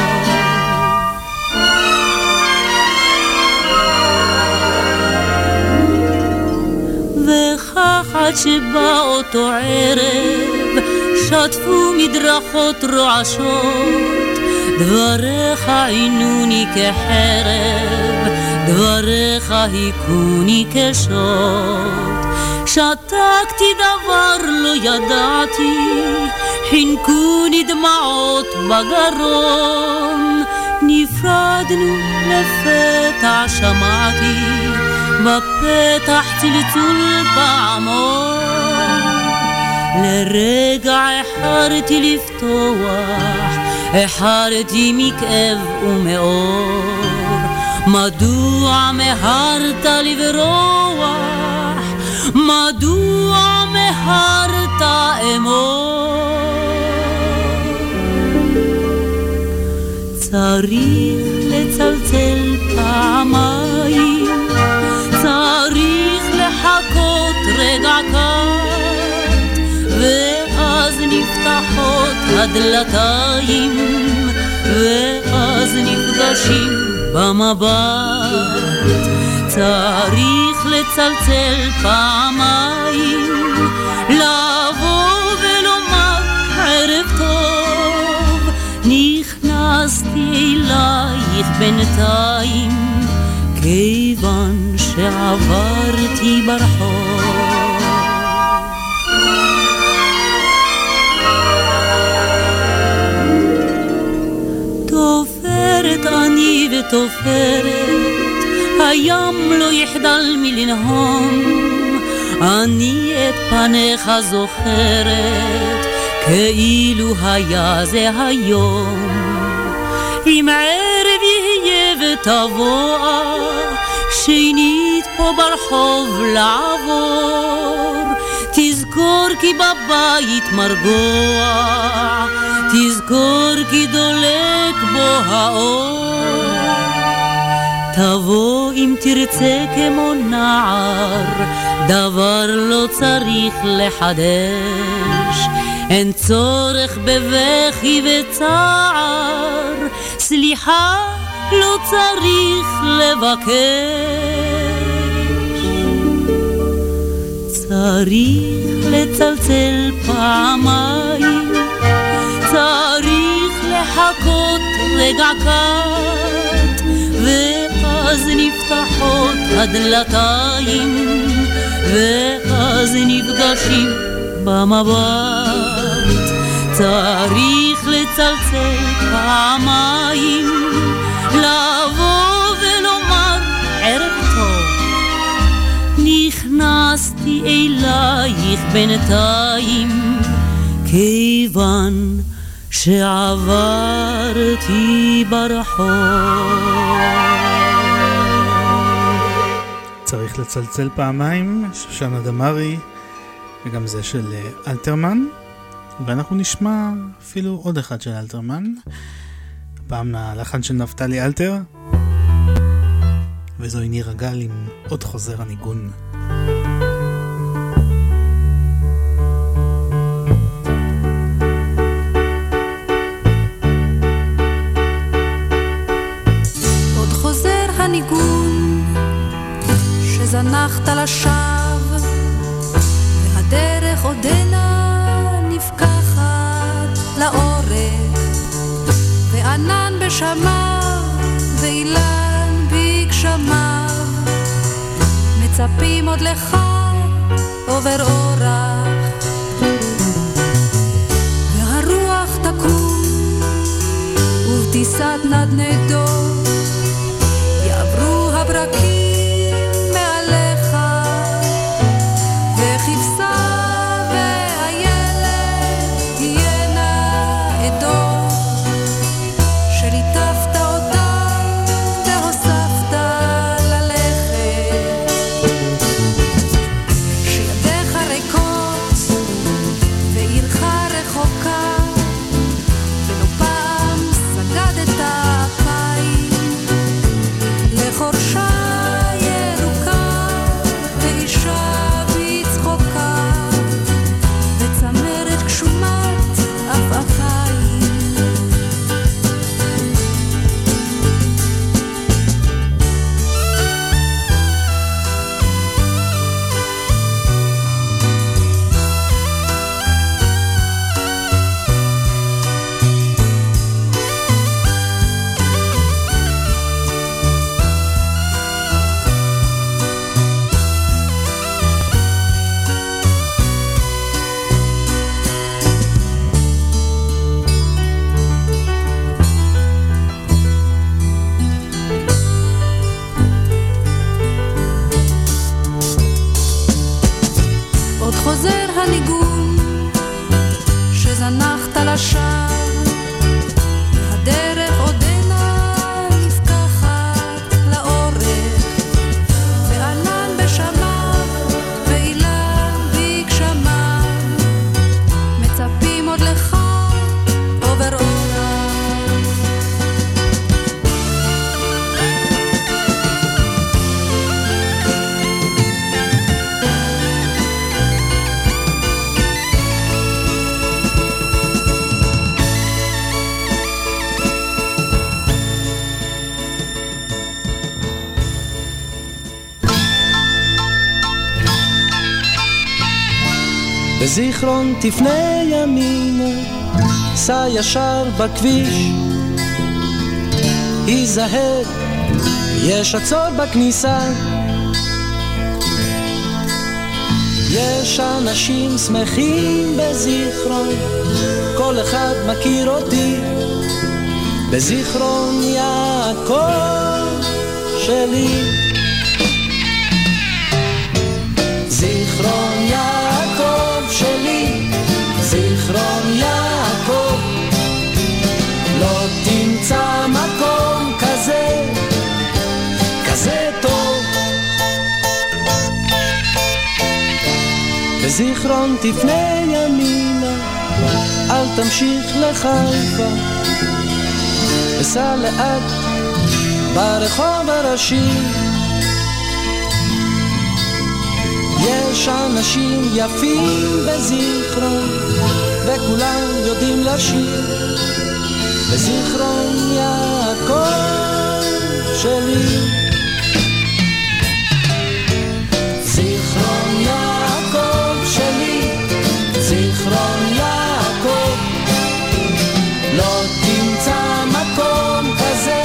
עד שבא אותו ערב, שטפו מדרכות רועשות, דבריך עינוני כחרב, דבריך היכוני כשוט. שתקתי דבר לא ידעתי, חינקוני דמעות בגרון, נפרדנו לפתע שמעתי, בפתח צלצול פעמון. לרגע החרתי לפתוח, החרתי מכאב ומאור. מדוע מהרת לברוח? מדוע מהרת אמור? צריך לצלצל פעמיים, צריך לחכות רגע קט, ואז נפתחות הדלתיים, ואז נפגשים במבט. צריך לצלצל פעמיים, לבוא ולומר ערב טוב, נכנסתי אלייך בינתיים, כיוון שעברתי ברחוב. תופרת אני ותופרת, הים לא יחדל מלנהום. אני את פניך זוכרת, כאילו היה זה היום. אם ערב יהיה ותבוא שנית פה ברחוב לעבור תזכור כי בבית מרגוע תזכור כי דולק בו האור תבוא אם תרצה כמו נער, דבר לא צריך לחדש. אין צורך בבכי וצער, סליחה לא צריך לבקש. צריך לצלצל פעמיים, צריך לחכות רגע קט, ואז נפתחות הדלתיים, ואז נפגשים במבט. צריך לצלצל פעמיים, לבוא ולומר ערב טוב. נכנסתי אלייך בינתיים, כיוון שעברתי ברחוב. צריך לצלצל פעמיים, שושנה דמארי, וגם זה של אה, אלתרמן. ואנחנו נשמע אפילו עוד אחד של אלתרמן, הפעם הלחן של נפתלי אלתר, וזוהי נירה גל עם עוד חוזר הניגון. עוד לך עובר אורח. והרוח תקום ובטיסת נדנדות בזיכרון תפנה ימינה, סע ישר בכביש. היזהר, יש עצור בכניסה. יש אנשים שמחים בזיכרון, כל אחד מכיר אותי. בזיכרון יעקב שלי. זיכרון יעקב כזה, כזה טוב. בזיכרון תפנה ימינה, אל תמשיך לחיפה. וסע לאט ברחוב הראשי. יש אנשים יפים בזיכרון, וכולם יודעים לשיר. בזיכרון יעקב שלי. יעקב, לא תמצא מקום כזה,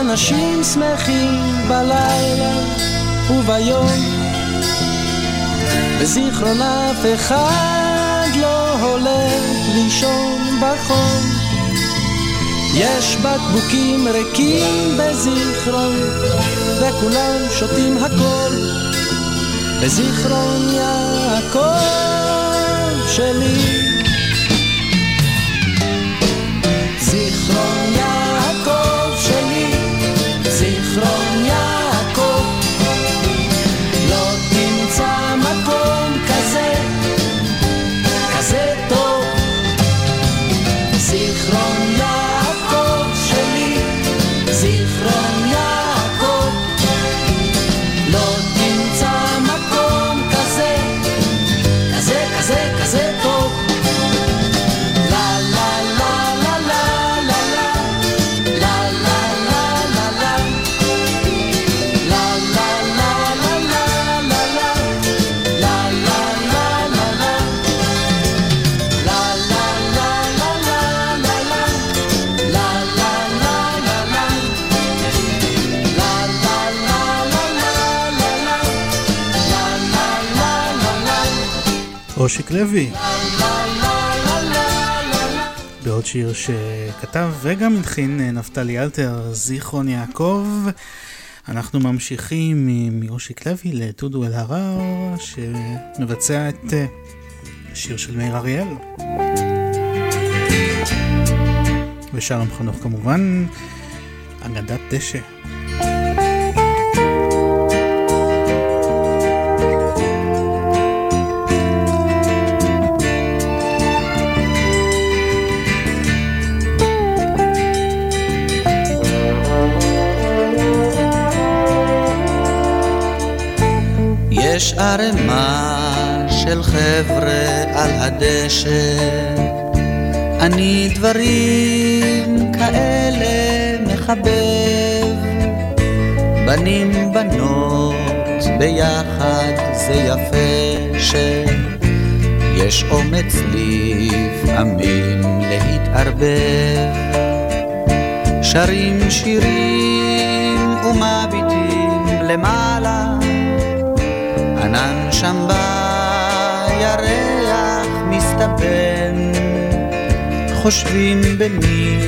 אנשים שמחים בלילה וביום. בזיכרון אף אחד לא הולך לישון בחום. יש בקבוקים ריקים בזיכרון, וכולם שותים הכל. בזיכרון יעקב שלי. אושיק לוי. בעוד שיר שכתב וגם הלחין אה, נפתלי אלתר, זיכרון יעקב. אנחנו ממשיכים מאושיק לוי לדודו אלהרר, שמבצע את אה, השיר של מאיר אריאל. ושלום חנוך כמובן, אגדת דשא. יש ערימה של חבר'ה על הדשא, אני דברים כאלה מחבב, בנים בנות ביחד זה יפה שיש אומץ לפעמים להתערבב, שרים שירים ומביטים למעלה ענן שם בירח מסתבן, חושבים במי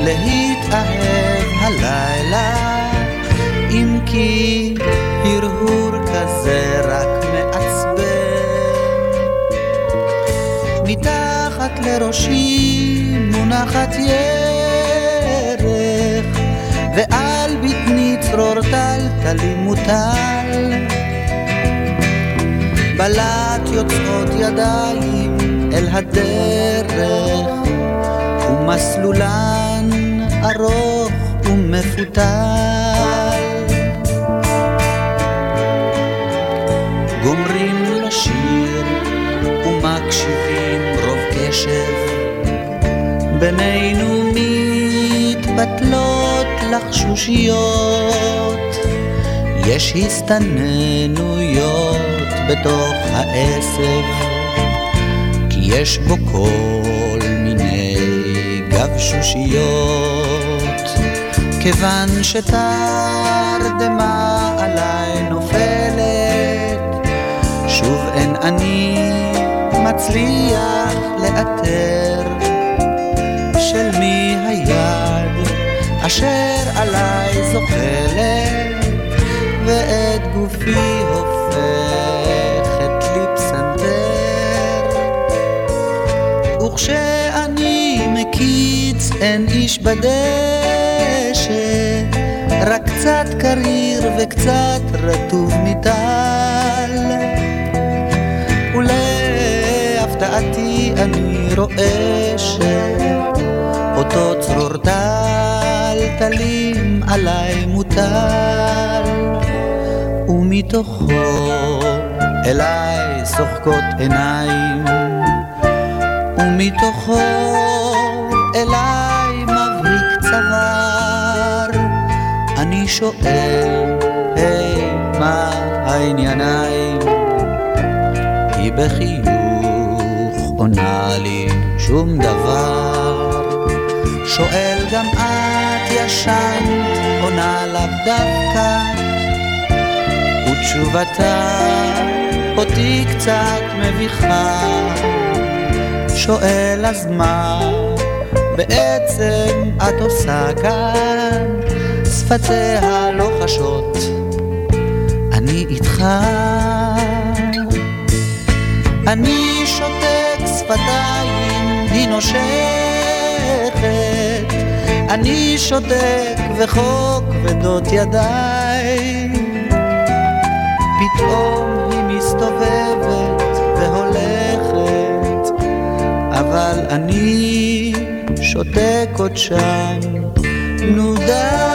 להתאהב הלילה, אם כי הרהור כזה רק מעצבן. מתחת לראשי מונחת ירך, ועל בטני צרור טלטלי מוטל. בלט יוצאות ידיים אל הדרך, ומסלולן ארוך ומפותל. גומרים לשיר ומקשיבים רוב קשב, בינינו מתבטלות לחשושיות. יש הסתננויות בתוך העשב, כי יש בו כל מיני גבשושיות. כיוון שתרדמה עליי נופלת, שוב אין אני מצליח לאתר של מי היד אשר עליי זוחלת. ואת גופי הופכת אין איש בדשא, רק קצת קריר וקצת רטוב מטל. ולהפתעתי אני רואה שאותו צרור טלטלים עליי מוטל, ומתוכו אליי שוחקות עיניים, ומתוכו שואל, היי, מה הענייניים? היא בחיוך עונה לי שום דבר. שואל גם את ישנת, עונה לאו דווקא, ותשובתה אותי קצת מביכה. שואל אז מה בעצם את עושה כאן? שפתיה לא חשות, אני איתך. אני שותק שפתיים, היא נושכת. אני שותק וחוק כבדות ידיי. פתאום היא מסתובבת והולכת, אבל אני שותק עוד שם. נו די.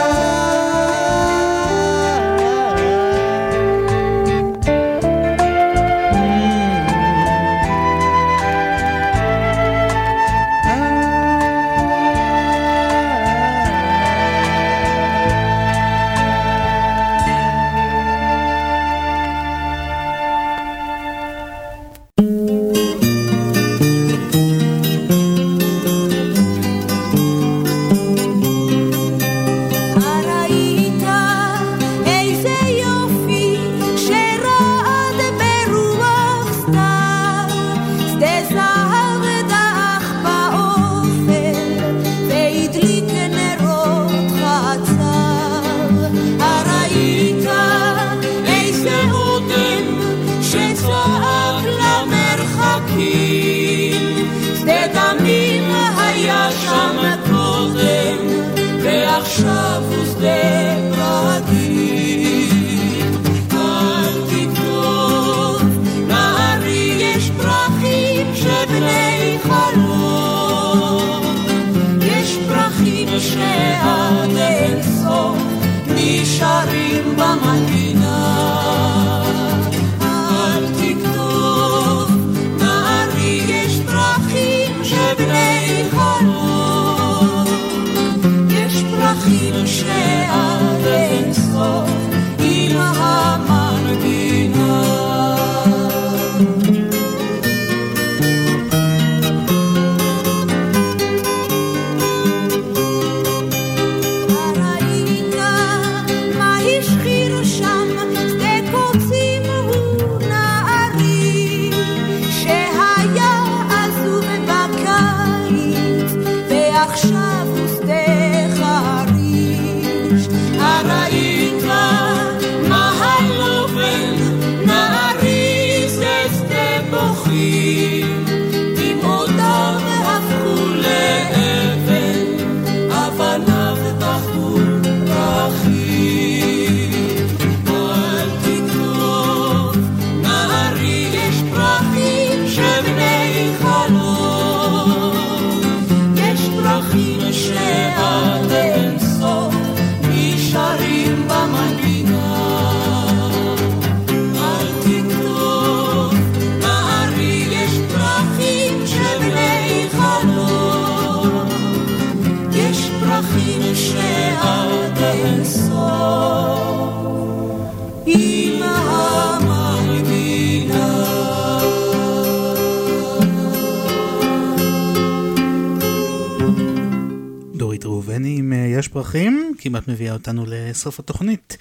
פרחים, כמעט מביאה אותנו לסוף התוכנית.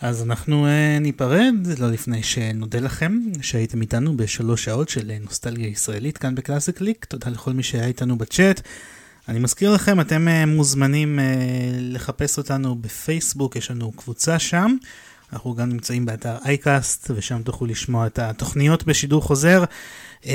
אז אנחנו uh, ניפרד, לא לפני שנודה לכם שהייתם איתנו בשלוש שעות של אה, נוסטלגיה ישראלית כאן בקלאסי קליק. תודה לכל מי שהיה איתנו בצ'אט. אני מזכיר לכם, אתם uh, מוזמנים uh, לחפש אותנו בפייסבוק, יש לנו קבוצה שם. אנחנו גם נמצאים באתר אייקאסט, ושם תוכלו לשמוע את התוכניות בשידור חוזר. Uh,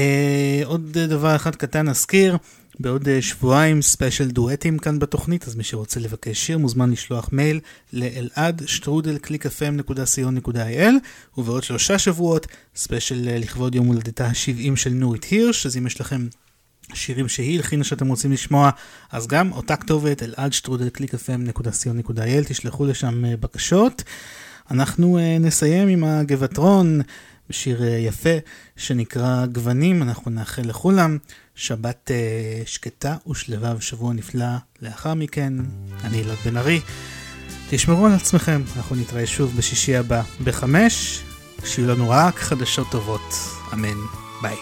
עוד דבר אחד קטן נזכיר, בעוד אה, שבועיים ספיישל דואטים כאן בתוכנית, אז מי שרוצה לבקש שיר מוזמן לשלוח מייל לאלעד שטרודל clickfm.co.il ובעוד שלושה שבועות ספיישל אה, לכבוד יום הולדתה ה-70 של נורית הירש, אז אם יש לכם שירים שהיא הלחינה שאתם רוצים לשמוע, אז גם אותה כתובת אלעד שטרודל clickfm.co.il, תשלחו לשם אה, בקשות. אנחנו נסיים עם הגבעטרון בשיר אה, יפה שנקרא גוונים, אנחנו נאחל לכולם שבת אה, שקטה ושלווה ושבוע נפלא לאחר מכן. אני אילן בן ארי. תשמרו על עצמכם, אנחנו נתראה שוב בשישי הבא בחמש, שיהיו לנו רק חדשות טובות, אמן. ביי.